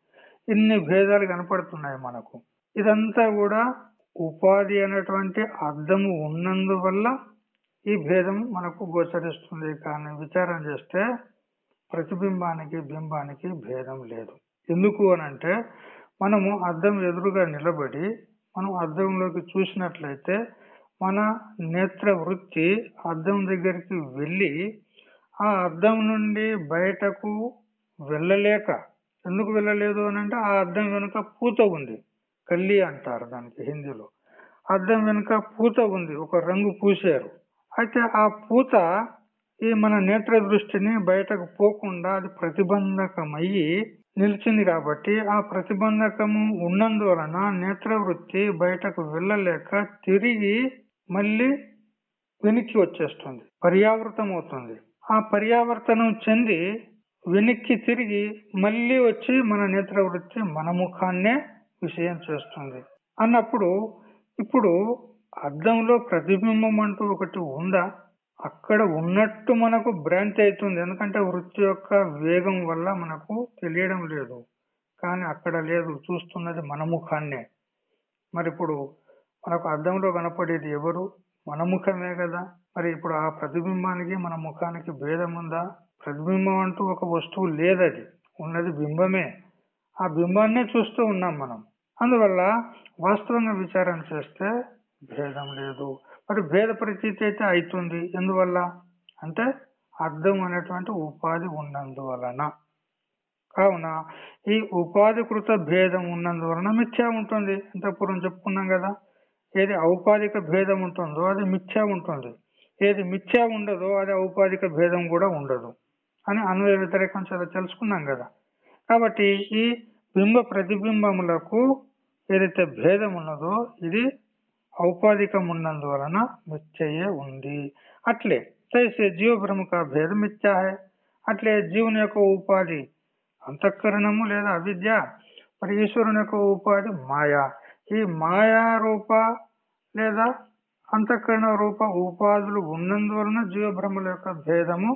ఇన్ని భేదాలు కనపడుతున్నాయి మనకు. ఇదంతా కూడా ఉపాధి అనేటువంటి అర్థము ఉన్నందువల్ల ఈ భేదం మనకు గోచరిస్తుంది. కానీ విచారం చేస్తే ప్రతిబింబానికి బింబానికి భేదం లేదు. ఎందుకు అనంటే మనము అద్దం ఎదురుగా నిలబడి మనం అద్దంలోకి చూసినట్లయితే మన నేత్ర వృత్తి అద్దం దగ్గరికి వెళ్ళి ఆ అద్దం నుండి బయటకు వెళ్ళలేక ఎందుకు వెళ్ళలేదు అని అంటే ఆ అద్దం వెనుక పూత ఉంది. కల్లి అంటారు దానికి హిందీలో. అద్దం వెనుక పూత ఉంది ఒక రంగు పూసారు అయితే ఆ పూత ఈ మన నేత్ర దృష్టిని బయటకు పోకుండా అది ప్రతిబంధకమయ్యి నిలిచింది కాబట్టి ఆ ప్రతిబంధకము ఉన్నందువలన నేత్ర వృత్తి బయటకు వెళ్ళలేక తిరిగి మళ్ళీ వెనక్కి వచ్చేస్తుంది పర్యావృతం అవుతుంది ఆ పర్యావర్తనం చెంది వెనక్కి తిరిగి మళ్ళీ వచ్చి మన నేత్ర వృత్తి మన ముఖాన్నే విషయం చేస్తుంది. అన్నప్పుడు ఇప్పుడు అద్దంలో ప్రతిబింబం అంటూ ఒకటి ఉందా? అక్కడ ఉన్నట్టు మనకు భ్రాంతి అవుతుంది. ఎందుకంటే వృత్తి యొక్క వేగం వల్ల మనకు తెలియడం లేదు. కానీ అక్కడ లేదు. చూస్తున్నది మన ముఖాన్నే. మరి ఇప్పుడు మనకు అద్దంలో కనపడేది ఎవరు? మన ముఖమే కదా. మరి ఇప్పుడు ఆ ప్రతిబింబానికి మన ముఖానికి భేదం ఉందా? ప్రతిబింబం అంటూ ఒక వస్తువు లేదది. ఉన్నది బింబమే. ఆ బింబాన్నే చూస్తూ ఉన్నాం మనం. అందువల్ల వాస్తవంగా విచారణ చేస్తే భేదం లేదు. మరి భేద ప్రతీతి అయితే అవుతుంది. ఎందువల్ల? అంటే అర్థం అనేటువంటి ఉపాధి ఉన్నందువలన. కావున ఈ ఉపాధికృత భేదం ఉన్నందువలన మిథ్యా ఉంటుంది. ఇంత పూర్వం చెప్పుకున్నాం కదా. ఏది ఔపాధిక భేదం ఉంటుందో అది మిథ్యా ఉంటుంది. ఏది మిథ్యా ఉండదో అది ఔపాధిక భేదం కూడా ఉండదు అని అన్వయ వ్యతిరేకం చాలా తెలుసుకున్నాం కదా. కాబట్టి ఈ బింబ ప్రతిబింబములకు ఏదైతే భేదం ఉన్నదో ఇది ఔపాధికం ఉన్నందువలన మిథ్యయే ఉంది. అట్లే తైసే జీవ బ్రహ్మక భేదం మిథ్యా అట్లే జీవుని యొక్క ఉపాధి అంతఃకరణము లేదా అవిద్య మరి ఈశ్వరుని యొక్క ఉపాధి మాయా. ఈ మాయా రూప లేదా అంతఃకరణ రూప ఉపాధులు ఉన్నందువలన జీవ బ్రహ్మల యొక్క భేదము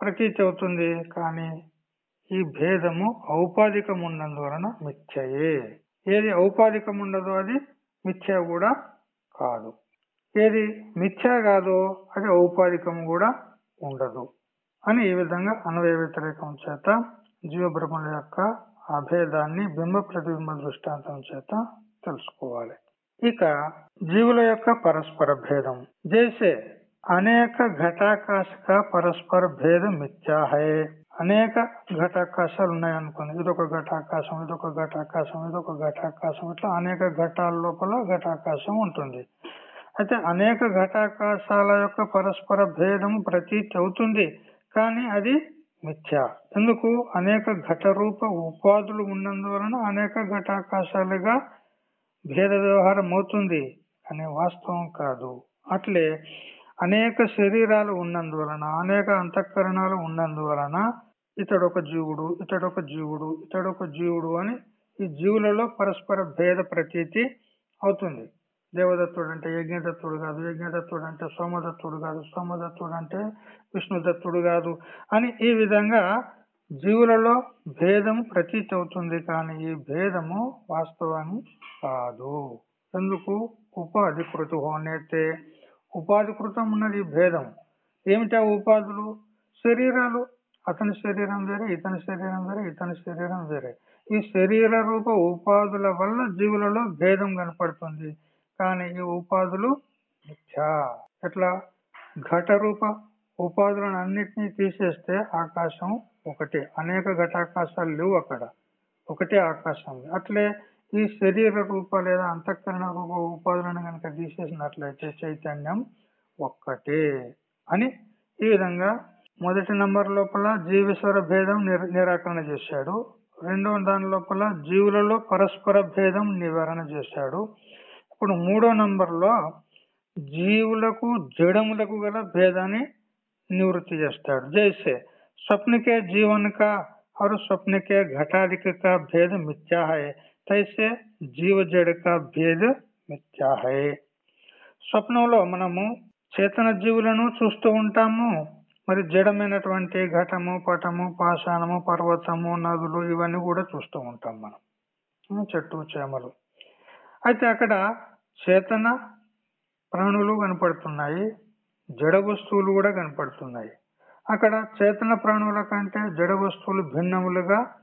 ప్రతీతి అవుతుంది. కానీ ఈ భేదము ఔపాధికం ఉన్నందువలన మిథ్యయే ఏది ఔపాధికం ఉండదో అది మిథ్య కూడా కాదు. ఏది మిథ్య కాదో అది ఔపాధికం కూడా ఉండదు అని ఈ విధంగా అన్వయ వ్యతిరేకం చేత జీవబ్రహ్మల యొక్క అభేదాన్ని బింబ ప్రతిబింబ దృష్టాంతం చేత తెలుసుకోవాలి. ఇక జీవుల యొక్క పరస్పర భేదం. జైసే అనేక ఘటాకాశక పరస్పర భేదం మిథ్యాహే అనేక ఘటాకాశాలు ఉన్నాయనుకోండి ఇదొక ఘటాకాశం ఇదొక ఘటాకాశం ఇదొక ఘటాకాశం ఇట్లా అనేక ఘటాల లోపల ఘటాకాశం ఉంటుంది. అయితే అనేక ఘటాకాశాల యొక్క పరస్పర భేదం ప్రతీతి అవుతుంది కానీ అది మిథ్య. ఎందుకు? అనేక ఘట రూప ఉపాధులు ఉన్నందువలన అనేక ఘటాకాశాలుగా భేద వ్యవహారం అవుతుంది. అనే వాస్తవం కాదు. అట్లే అనేక శరీరాలు ఉన్నందువలన అనేక అంతఃకరణాలు ఉన్నందువలన ఇతడు ఒక జీవుడు ఇతడు ఒక జీవుడు ఇతడు ఒక జీవుడు అని ఈ జీవులలో పరస్పర భేద ప్రతీతి అవుతుంది. దేవదత్తుడు అంటే యజ్ఞదత్తుడు కాదు యజ్ఞదత్తుడు అంటే సోమదత్తుడు కాదు సోమదత్తుడు అంటే విష్ణుదత్తుడు కాదు అని ఈ విధంగా జీవులలో భేదం ప్రతీతి అవుతుంది కానీ ఈ భేదము వాస్తవాన్ని కాదు. ఎందుకు? ఉపాధికృత హోనైతే ఉపాధి కృతం ఉన్నది భేదం. ఏమిటా ఉపాధులు? శరీరాలు. అతని శరీరం వేరే ఇతని శరీరం వేరే ఇతని శరీరం వేరే. ఈ శరీర రూప ఉపాధుల వల్ల జీవులలో భేదం కనపడుతుంది. కానీ ఈ ఉపాధులు మిథ్యా. ఎట్లా? ఘట రూప. ఉపాధులను అన్నిటినీ తీసేస్తే ఆకాశం ఒకటే. అనేక ఘటాకాశాలు లేవు అక్కడ. ఒకటే ఆకాశం. అట్లే ఈ శరీర రూప లేదా అంతఃకరణ రూప ఉపాధులను కనుక తీసేసినట్లయితే చైతన్యం ఒక్కటే అని ఈ విధంగా మొదటి నంబర్ లోపల జీవేశ్వర భేదం నిర- నిరాకరణ చేశాడు రెండవ దాని లోపల జీవులలో పరస్పర భేదం నివారణ చేశాడు ఇప్పుడు మూడో నంబర్ లో జీవులకు జడములకు గల భేదాన్ని निवृत्ति చేస్తాడు जैसे स्वप्न के जीवन का और स्वप्न के घटाधिक का भेद मिथ्या है తైసే జీవ జడక భేద మిథ్యాహే. స్వప్నంలో మనము చేతన జీవులను చూస్తూ ఉంటాము. మరి జడమైనటువంటి ఘటము పటము పాషాణము పర్వతము నదులు ఇవన్నీ కూడా చూస్తూ ఉంటాం మనం. చెట్టు చేమలు. అయితే అక్కడ చేతన ప్రాణులు కనపడుతున్నాయి. జడ వస్తువులు కూడా కనపడుతున్నాయి. అక్కడ చేతన ప్రాణుల కంటే జడ వస్తువులు భిన్నములుగా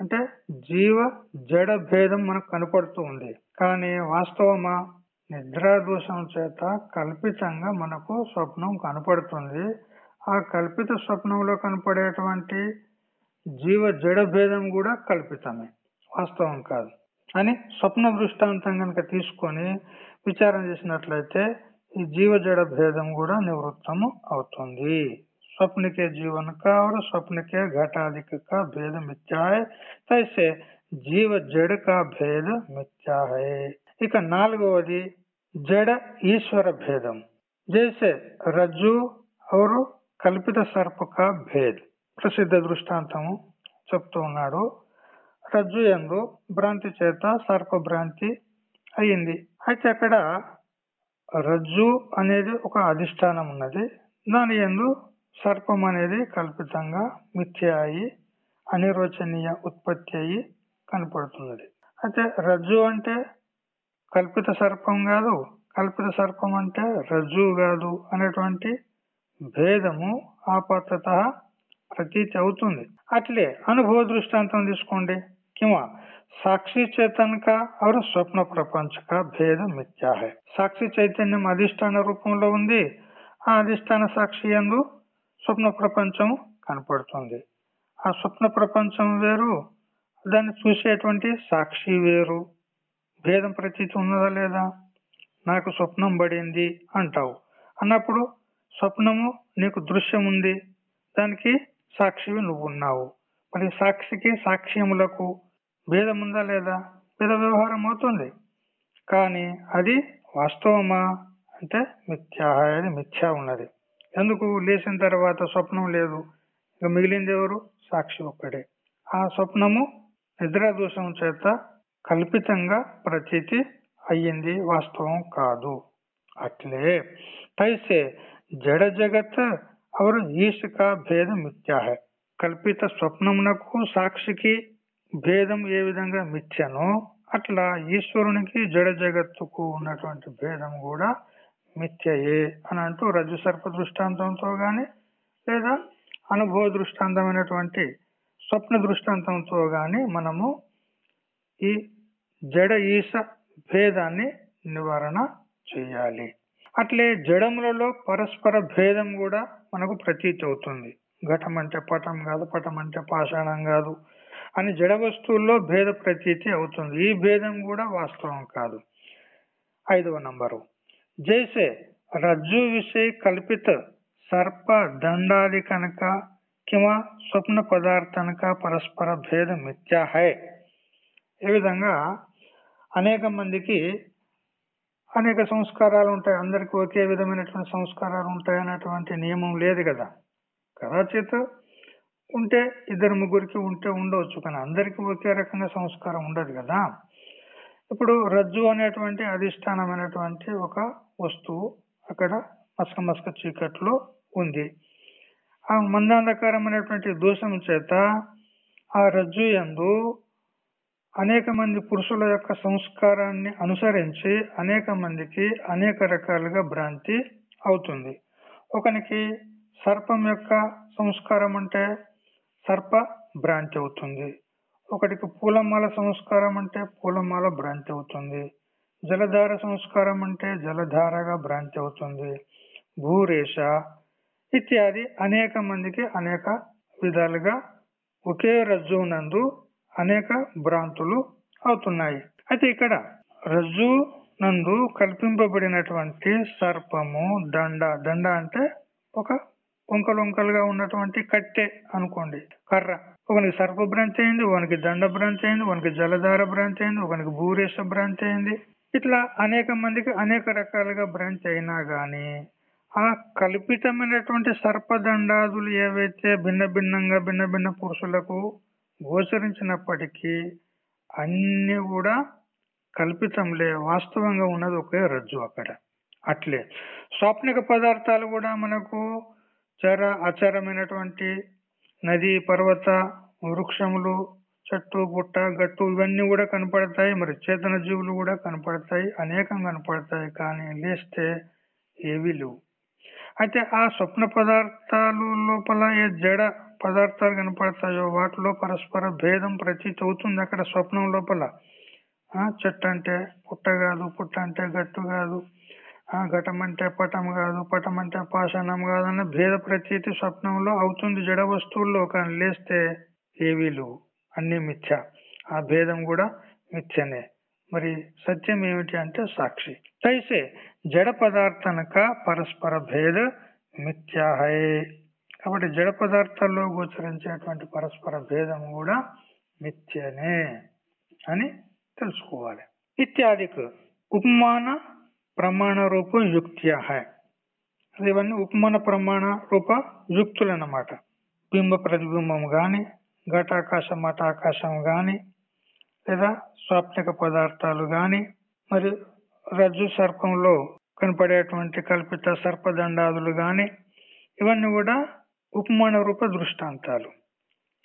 అంటే జీవ జడ భేదం మనకు కనపడుతూ ఉంది. కానీ వాస్తవమా? నిద్రా దోషం చేత కల్పితంగా మనకు స్వప్నం కనపడుతుంది. ఆ కల్పిత స్వప్నంలో కనపడేటువంటి జీవ జడ భేదం కూడా కల్పితమే. వాస్తవం కాదు. అని స్వప్న దృష్టాంతం కనుక తీసుకొని విచారం చేసినట్లయితే ఈ జీవ జడ భేదం కూడా నివృత్తము అవుతుంది. स्वप्न के जीवन का और स्वप्न के घटाधिक का भेद मिथ्या है तैसे జీవ జడ కా భేద మిథ్యా హై ఇక నాలుగవది జడ ఈశ్వర భేదం జైసే రజ్జు और కల్పిత సర్ప కా భేద్ ప్రసిద్ధ దృష్టాంతము చెప్తూ ఉన్నాడు రజ్జు ఎందు భ్రాంతి చేత సర్ప భ్రాంతి అయింది అయితే అక్కడ రజ్జు అనేది ఒక అధిష్టానం ఉన్నది దాని ఎందు సర్పం అనేది కల్పితంగా మిథ్య అయి అనిరోచనీయ ఉత్పత్తి అయి కనపడుతున్నది. అయితే రజ్జు అంటే కల్పిత సర్పం కాదు కల్పిత సర్పం అంటే రజ్జు కాదు అనేటువంటి భేదము ఆపాతత ప్రతీతి అవుతుంది. అట్లే అనుభవ దృష్టాంతం తీసుకోండి. కిమా సాక్షి చైతన్క అవరు స్వప్న ప్రపంచక భేద మిథ్యాహే. సాక్షి చైతన్యం అధిష్టాన రూపంలో ఉంది. ఆ అధిష్టాన సాక్షి ఎందు స్వప్న ప్రపంచం కనపడుతుంది. ఆ స్వప్న ప్రపంచం వేరు దాన్ని చూసేటువంటి సాక్షి వేరు. భేదం ప్రతీతి ఉన్నదా లేదా? నాకు స్వప్నం పడింది అంటావు. అన్నప్పుడు స్వప్నము నీకు దృశ్యం ఉంది. దానికి సాక్షివి నువ్వు ఉన్నావు. మరి సాక్షికి సాక్ష్యములకు భేదం ఉందా లేదా? భేద వ్యవహారం అవుతుంది. కానీ అది వాస్తవమా? అంటే మిథ్యా అది మిథ్యా ఉన్నది. ఎందుకు లేచిన తర్వాత స్వప్నం లేదు. ఇక మిగిలింది ఎవరు? సాక్షి ఒక్కడే. ఆ స్వప్నము నిద్రా దోషం చేత కల్పితంగా ప్రతీతి అయ్యింది. వాస్తవం కాదు. అట్లే తైసే జడ జగత్ और ఈశ్ కా భేదం మిథ్యా కల్పిత స్వప్నమునకు సాక్షికి భేదం ఏ విధంగా మిథ్యనో అట్లా ఈశ్వరునికి జడ జగత్తుకు ఉన్నటువంటి భేదం కూడా మిథ్యయే అని అంటూ రజ్జు సర్ప దృష్టాంతంతో గాని లేదా అనుభవ దృష్టాంతమైనటువంటి స్వప్న దృష్టాంతంతో గాని మనము ఈ జడ ఈశ భేదాన్ని నివారణ చేయాలి. అట్లే జడములలో పరస్పర భేదం కూడా మనకు ప్రతీతి అవుతుంది. ఘటం అంటే పటం కాదు పటం అంటే పాషాణం కాదు అని జడ వస్తువుల్లో భేద ప్రతీతి అవుతుంది. ఈ భేదం కూడా వాస్తవం కాదు. ఐదవ నంబరు. జైసే రజ్జు విషయ కల్పిత సర్ప దండాది కనుక కింవ స్వప్న పదార్థనక పరస్పర భేద మిథ్యా హై. ఈ విధంగా అనేక మందికి అనేక సంస్కారాలు ఉంటాయి. అందరికి ఒకే విధమైనటువంటి సంస్కారాలు ఉంటాయి అనేటువంటి నియమం లేదు కదా. కదాచిత్ ఉంటే ఇద్దరు ముగ్గురికి ఉంటే ఉండవచ్చు కానీ అందరికీ ఒకే రకంగా సంస్కారం ఉండదు కదా. ఇప్పుడు రజ్జు అనేటువంటి అధిష్టానమైనటువంటి ఒక వస్తువు అక్కడ మసక మసక చీకట్లో ఉంది. ఆ మందాంధకారమైనటువంటి దోషం చేత ఆ రజ్జు యందు అనేక మంది పురుషుల యొక్క సంస్కారాన్ని అనుసరించి అనేక మందికి అనేక రకాలుగా భ్రాంతి అవుతుంది. ఒకనికి సర్పం యొక్క సంస్కారం అంటే సర్ప భ్రాంతి అవుతుంది. ఒకటికి పూలమాల సంస్కారం అంటే పూలమాల భ్రాంతి అవుతుంది. జలధార సంస్కారం అంటే జలధారగా భ్రాంతి అవుతుంది. భూరేష ఇత్యాది అనేక మందికి అనేక విధాలుగా ఒకే రజ్జు నందు అనేక భ్రాంతులు అవుతున్నాయి. అయితే ఇక్కడ రజ్జు నందు కల్పింపబడినటువంటి సర్పము దండ దండ అంటే ఒక వంకలుంకలుగా ఉన్నటువంటి కట్టె అనుకోండి. కర్ర. ఒకనికి సర్ప భ్రాంతి అయింది ఒకనికి దండ భ్రాంతి అయింది ఒకనికి జలధార భ్రాంతి అయింది ఒకనికి భూరేష భ్రాంతి అయింది. ఇట్లా అనేక మందికి అనేక రకాలుగా బ్రాంచ్ అయినా గాని ఆ కల్పితమైనటువంటి సర్పదండాదులు ఏవైతే భిన్న భిన్నంగా భిన్న భిన్న పురుషులకు గోచరించినప్పటికీ అన్ని కూడా కల్పితంలే. వాస్తవంగా ఉన్నది ఒకే రజ్జు అక్కడ. అట్లే. స్వాప్నిక పదార్థాలు కూడా మనకు చర అచరమైనటువంటి నది పర్వత వృక్షములు చెట్టు గుట్ట గట్టు ఇవన్నీ కూడా కనపడతాయి. మరి చేతన జీవులు కూడా కనపడతాయి. అనేకం కనపడతాయి. కానీ లేస్తే ఏవి లేవు. అయితే ఆ స్వప్న పదార్థాలు లోపల ఏ జడ పదార్థాలు కనపడతాయో వాటిలో పరస్పర భేదం ప్రతీతి అవుతుంది అక్కడ స్వప్నం లోపల. చెట్టు అంటే పుట్ట కాదు పుట్ట అంటే గట్టు కాదు. ఘటం అంటే పటం కాదు పటం అంటే పాషాణం కాదు భేద ప్రతీతి స్వప్నంలో అవుతుంది జడ వస్తువుల్లో. కానీ లేస్తే ఏవీ లేవు. అన్ని మిథ్య. ఆ భేదం కూడా మిథ్యనే. మరి సత్యం ఏమిటి అంటే సాక్షి. తైసే జడ పదార్థనక పరస్పర భేద మిథ్యా హై కాబట్టి జడ పదార్థాల్లో గోచరించేటువంటి పరస్పర భేదం కూడా మిథ్యనే అని తెలుసుకోవాలి. ఇత్యాదికు ఉపమాన ప్రమాణ రూప యుక్త్యా హై ఇవన్నీ ఉపమాన ప్రమాణ రూప యుక్తులు అన్నమాట బింబ ప్రతిబింబం కానీ ఘటాకాశం మఠాకాశం కానీ లేదా స్వాప్నిక పదార్థాలు కానీ మరియు రజ్జు సర్పంలో కనపడేటువంటి కల్పిత సర్పదండాదులు కానీ ఇవన్నీ కూడా ఉపమాన రూప దృష్టాంతాలు.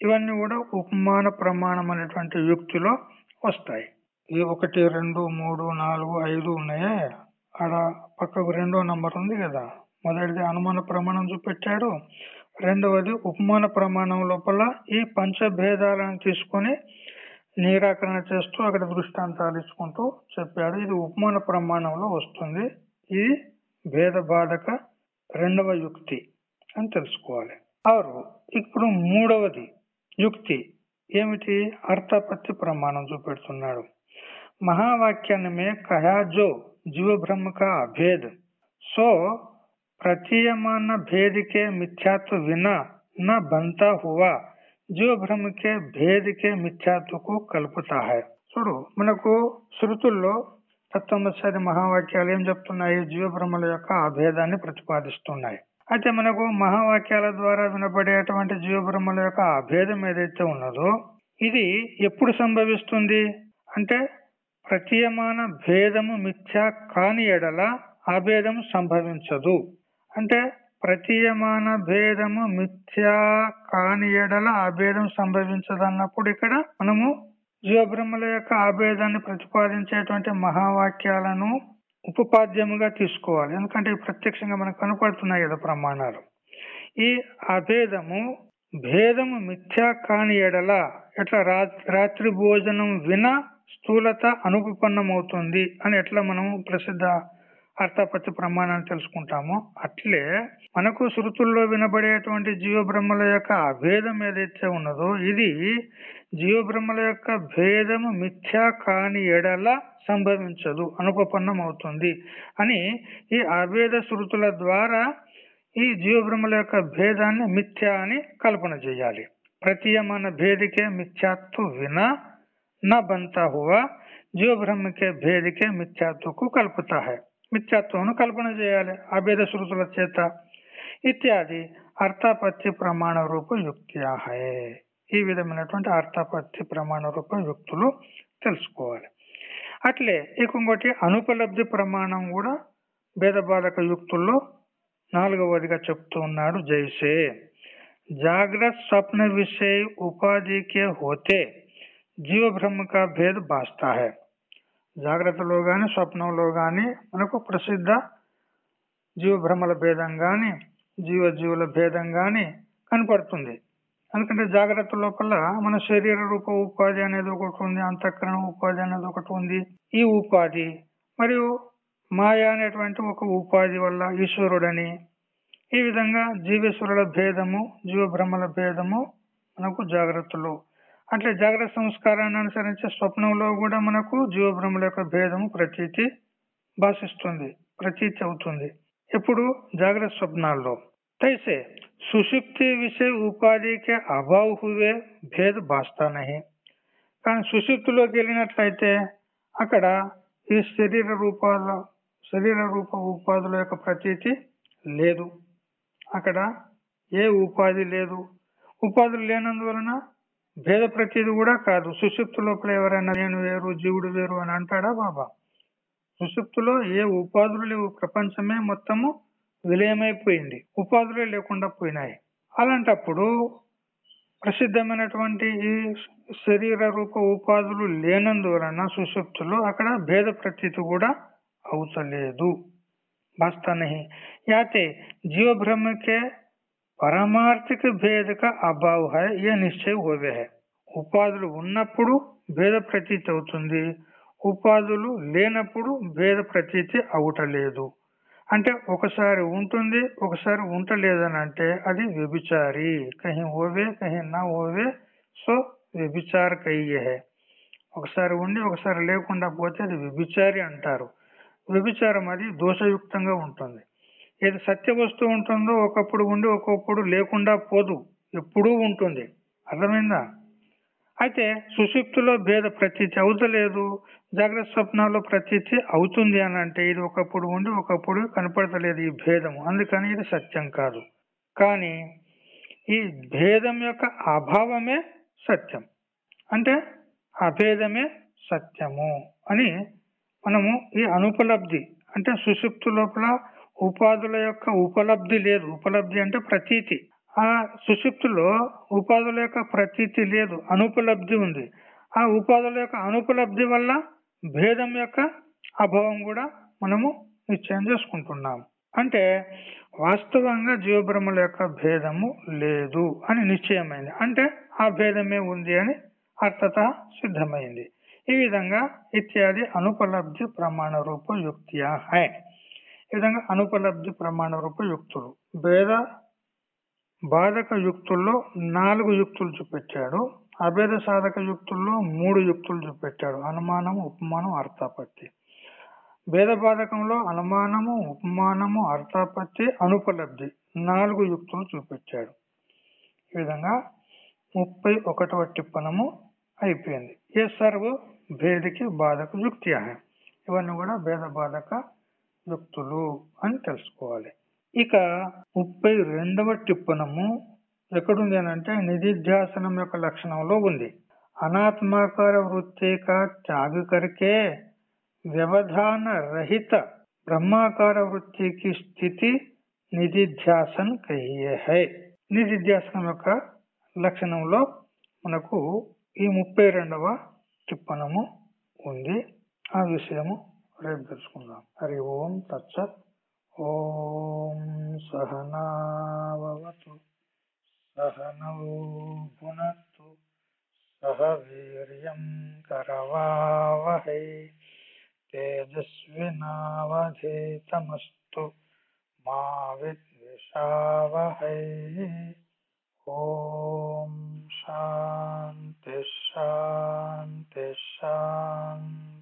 ఇవన్నీ కూడా ఉపమాన ప్రమాణం అనేటువంటి యుక్తిలో వస్తాయి. ఈ ఒకటి రెండు మూడు నాలుగు ఐదు ఉన్నాయే. ఆడ పక్కకు రెండో నంబర్ ఉంది కదా. మొదటిది అనుమాన ప్రమాణం చూపెట్టాడు రెండవది ఉపమాన ప్రమాణం లోపల ఈ పంచభేదాలను తీసుకొని నిరాకరణ చేస్తూ అక్కడ దృష్టాంతాలు ఇచ్చుకుంటూ చెప్పాడు. ఇది ఉపమాన ప్రమాణంలో వస్తుంది. ఇది భేద బాధక రెండవ యుక్తి అని తెలుసుకోవాలి. ఆరు ఇప్పుడు మూడవది యుక్తి ఏమిటి? అర్థపత్తి ప్రమాణం చూపెడుతున్నాడు. మహావాక్యాన్ని మే కయాజో జీవబ్రహ్మ అభేద్. సో प्रतीयमान भेद के मिथ्यात्व बिना न बनता हुआ జీవ బ్రహ్మ కే భేద కే మిథ్యాత్వకు కలుపుతా చూడు మనకు శృతుల్లో తత్వమసారి మహావాక్యాలు ఏం చెప్తున్నాయి జీవ బ్రహ్మల యొక్క అభేదాన్ని ప్రతిపాదిస్తున్నాయి అయితే మనకు మహావాక్యాల ద్వారా వినబడేటువంటి జీవ బ్రహ్మల యొక్క అభేదం ఏదైతే ఉన్నదో ఇది ఎప్పుడు సంభవిస్తుంది అంటే ప్రతీయమాన భేదము మిథ్యా కాని ఎడల అభేదము సంభవించదు అంటే ప్రతీయమాన భేదము మిథ్యా కాని ఎడల అభేదం సంభవించదన్నప్పుడు ఇక్కడ మనము జీవబ్రహ్మల యొక్క అభేదాన్ని ప్రతిపాదించేటువంటి మహావాక్యాలను ఉపపాద్యముగా తీసుకోవాలి. ఎందుకంటే ప్రత్యక్షంగా మనకు కనపడుతున్నాయి కదా ప్రమాణాలు. ఈ అభేదము భేదము మిథ్యా కాని ఎడల ఎట్లా రాత్రి భోజనం విన స్థూలత అనుపన్నమవుతుంది అని ఎట్లా మనం ప్రసిద్ధ అర్థపత్తి ప్రమాణాన్ని తెలుసుకుంటామో అట్లే మనకు శృతుల్లో వినబడేటువంటి జీవ బ్రహ్మల యొక్క అభేదం ఏదైతే ఉన్నదో ఇది జీవ బ్రహ్మల యొక్క భేదము మిథ్యా కాని ఎడల సంభవించదు అనుపన్నం అవుతుంది అని ఈ అభేద శృతుల ద్వారా ఈ జీవ బ్రహ్మల యొక్క భేదాన్ని మిథ్యా అని కల్పన చేయాలి ప్రతీయమాన భేదికే మిథ్యాత్వ వినా न बनता हुआ జీవ బ్రహ్మకే భేదికే మిథ్యాత్వకు కల్పుతా హై మిథ్యాత్వమును కల్పన చేయాలి. అభేద శృతుల చేత. ఇత్యాది అర్థాపత్తి ప్రమాణ రూప యుక్త్యాహే. ఈ విధమైనటువంటి అర్థాపత్తి ప్రమాణ రూప యుక్తులు తెలుసుకోవాలి. అట్లే ఇంకొకటి అనుపలబ్ధి ప్రమాణం కూడా భేదబాధక యుక్తుల్లో నాలుగవదిగా చెప్తూ ఉన్నాడు జైసే. జాగ్రత్త స్వప్న విషయ ఉపాధికే హోతే. జీవ బ్రహ్మక భేద భాస్తా జాగ్రత్తలో గాని స్వప్నంలో గాని మనకు ప్రసిద్ధ జీవభ్రమల భేదం గాని జీవ జీవుల భేదం గాని కనపడుతుంది. ఎందుకంటే జాగ్రత్త లోపల మన శరీర రూప ఉపాధి అనేది ఒకటి ఉంది అంతఃకరణ ఉపాధి అనేది ఒకటి ఉంది. ఈ ఉపాధి మరియు మాయ అనేటువంటి ఒక ఉపాధి వల్ల ఈశ్వరుడని ఈ విధంగా జీవేశ్వరుల భేదము జీవభ్రమల భేదము మనకు జాగ్రత్తలు. అట్లా జాగ్రత్త సంస్కారాన్ని అనుసరించి స్వప్నంలో కూడా మనకు జీవ యొక్క భేదము ప్రతీతి భాషిస్తుంది ప్రతీతి అవుతుంది. ఎప్పుడు? జాగ్రత్త స్వప్నాల్లో. తైసే సుషుప్తి విషయ ఉపాధికి అభావ్ హువే భేద భాస్తా నహి కానీ సుషుప్తిలోకి వెళ్ళినట్లయితే అక్కడ ఈ శరీర రూపాల శరీర రూప ఉపాధుల యొక్క ప్రతీతి లేదు. అక్కడ ఏ ఉపాధి లేదు. ఉపాధులు లేనందువలన భేద ప్రతీది కూడా కాదు. సుషుప్తి లోపల ఎవరైనా నేను వేరు జీవుడు వేరు అని అంటాడా బాబా? సుషుప్తిలో ఏ ఉపాధులు లేవు. ప్రపంచమే మొత్తము విలయమైపోయింది ఉపాధులే లేకుండా పోయినాయి. అలాంటప్పుడు ప్రసిద్ధమైనటువంటి ఈ శరీర రూప ఉపాధులు లేనందువలన సుషుప్తులు అక్కడ భేద ప్రతీతి కూడా అవుతలేదు. బస్తానహి యాతే జీవభ్రమకే పరమార్థిక భేదక అభావ ఏ నిశ్చయం హోవే హై. ఉపాధులు ఉన్నప్పుడు భేద ప్రతీతి అవుతుంది. ఉపాధులు లేనప్పుడు భేద ప్రతీతి అవుటలేదు. అంటే ఒకసారి ఉంటుంది ఒకసారి ఉంటలేదని అంటే అది వ్యభిచారి. కహి ఓవే కహి నా ఓవే సో వ్యభిచార కయ్యే హై. ఒకసారి ఉండి ఒకసారి లేకుండా పోతే అది వ్యభిచారి అంటారు. వ్యభిచారం అది దోషయుక్తంగా ఉంటుంది. ఏది సత్య వస్తువు ఉంటుందో ఒకప్పుడు ఉండి ఒకప్పుడు లేకుండా పోదు ఎప్పుడూ ఉంటుంది. అర్థమైందా? అయితే సుషుప్తిలో భేద ప్రతీతి అవుతలేదు జాగ్రత్త స్వప్నాల్లో ప్రతీతి అవుతుంది అని అంటే ఇది ఒకప్పుడు ఉండి ఒకప్పుడు కనపడతలేదు ఈ భేదము. అందుకని ఇది సత్యం కాదు. కానీ ఈ భేదం యొక్క అభావమే సత్యం. అంటే అభేదమే సత్యము అని మనము ఈ అనుపలబ్ధి అంటే సుషుప్తు లోపల ఉపాధుల యొక్క ఉపలబ్ధి లేదు. ఉపలబ్ధి అంటే ప్రతీతి. ఆ సుషుప్తిలో ఉపాధుల యొక్క ప్రతీతి లేదు. అనుపలబ్ధి ఉంది. ఆ ఉపాధుల యొక్క అనుపలబ్ధి వల్ల భేదం యొక్క అభావం కూడా మనము నిశ్చయం చేసుకుంటున్నాం. అంటే వాస్తవంగా జీవబ్రహ్మల యొక్క భేదము లేదు అని నిశ్చయమైంది. అంటే ఆ భేదమే ఉంది అని అర్థత సిద్ధమైంది. ఈ విధంగా ఇత్యాది అనుపలబ్ధి ప్రమాణ రూప యుక్తియా హై. ఈ విధంగా అనుపలబ్ధి ప్రమాణ రూప యుక్తులు భేద బాధక యుక్తుల్లో నాలుగు యుక్తులు చూపెట్టాడు. అభేద సాధక యుక్తుల్లో మూడు యుక్తులు చూపెట్టాడు. అనుమానం ఉపమానం అర్థాపత్తి భేద బాధకంలో అనుమానము ఉపమానము అర్థాపత్తి అనుపలబ్ధి నాలుగు యుక్తులు చూపెట్టాడు. ఈ విధంగా ముప్పై ఒకటవ టిప్పణము అయిపోయింది. ఏ సర్వ భేదికి బాధక యుక్తి అహే. ఇవన్నీ కూడా భేద బాధక యుక్తులు అని తెలుసుకోవాలి. ఇక ముప్పై రెండవ టిప్పణము ఎక్కడుంది అని అంటే నిధిధ్యాసనం యొక్క లక్షణంలో ఉంది. అనాత్మాకార వృత్తిక త్యాగకరికే వ్యవధాన రహిత బ్రహ్మాకార వృత్తికి స్థితి నిధిధ్యాసన్ కహియే హై నిధిధ్యాసనం యొక్క లక్షణంలో మనకు ఈ ముప్పై రెండవ టిప్పణము ఉంది. ఆ విషయము అప్డేట్ తెలుసుకుందాం హరి ఓం తచ్చత్ ఓం సహనావతు సహనవో భునత్తు సహ వీర్యం కరవావహై तेजस्विनावधीतमस्तु मा विद्विषावहै ॐ शान्ति शान्ति शान्ति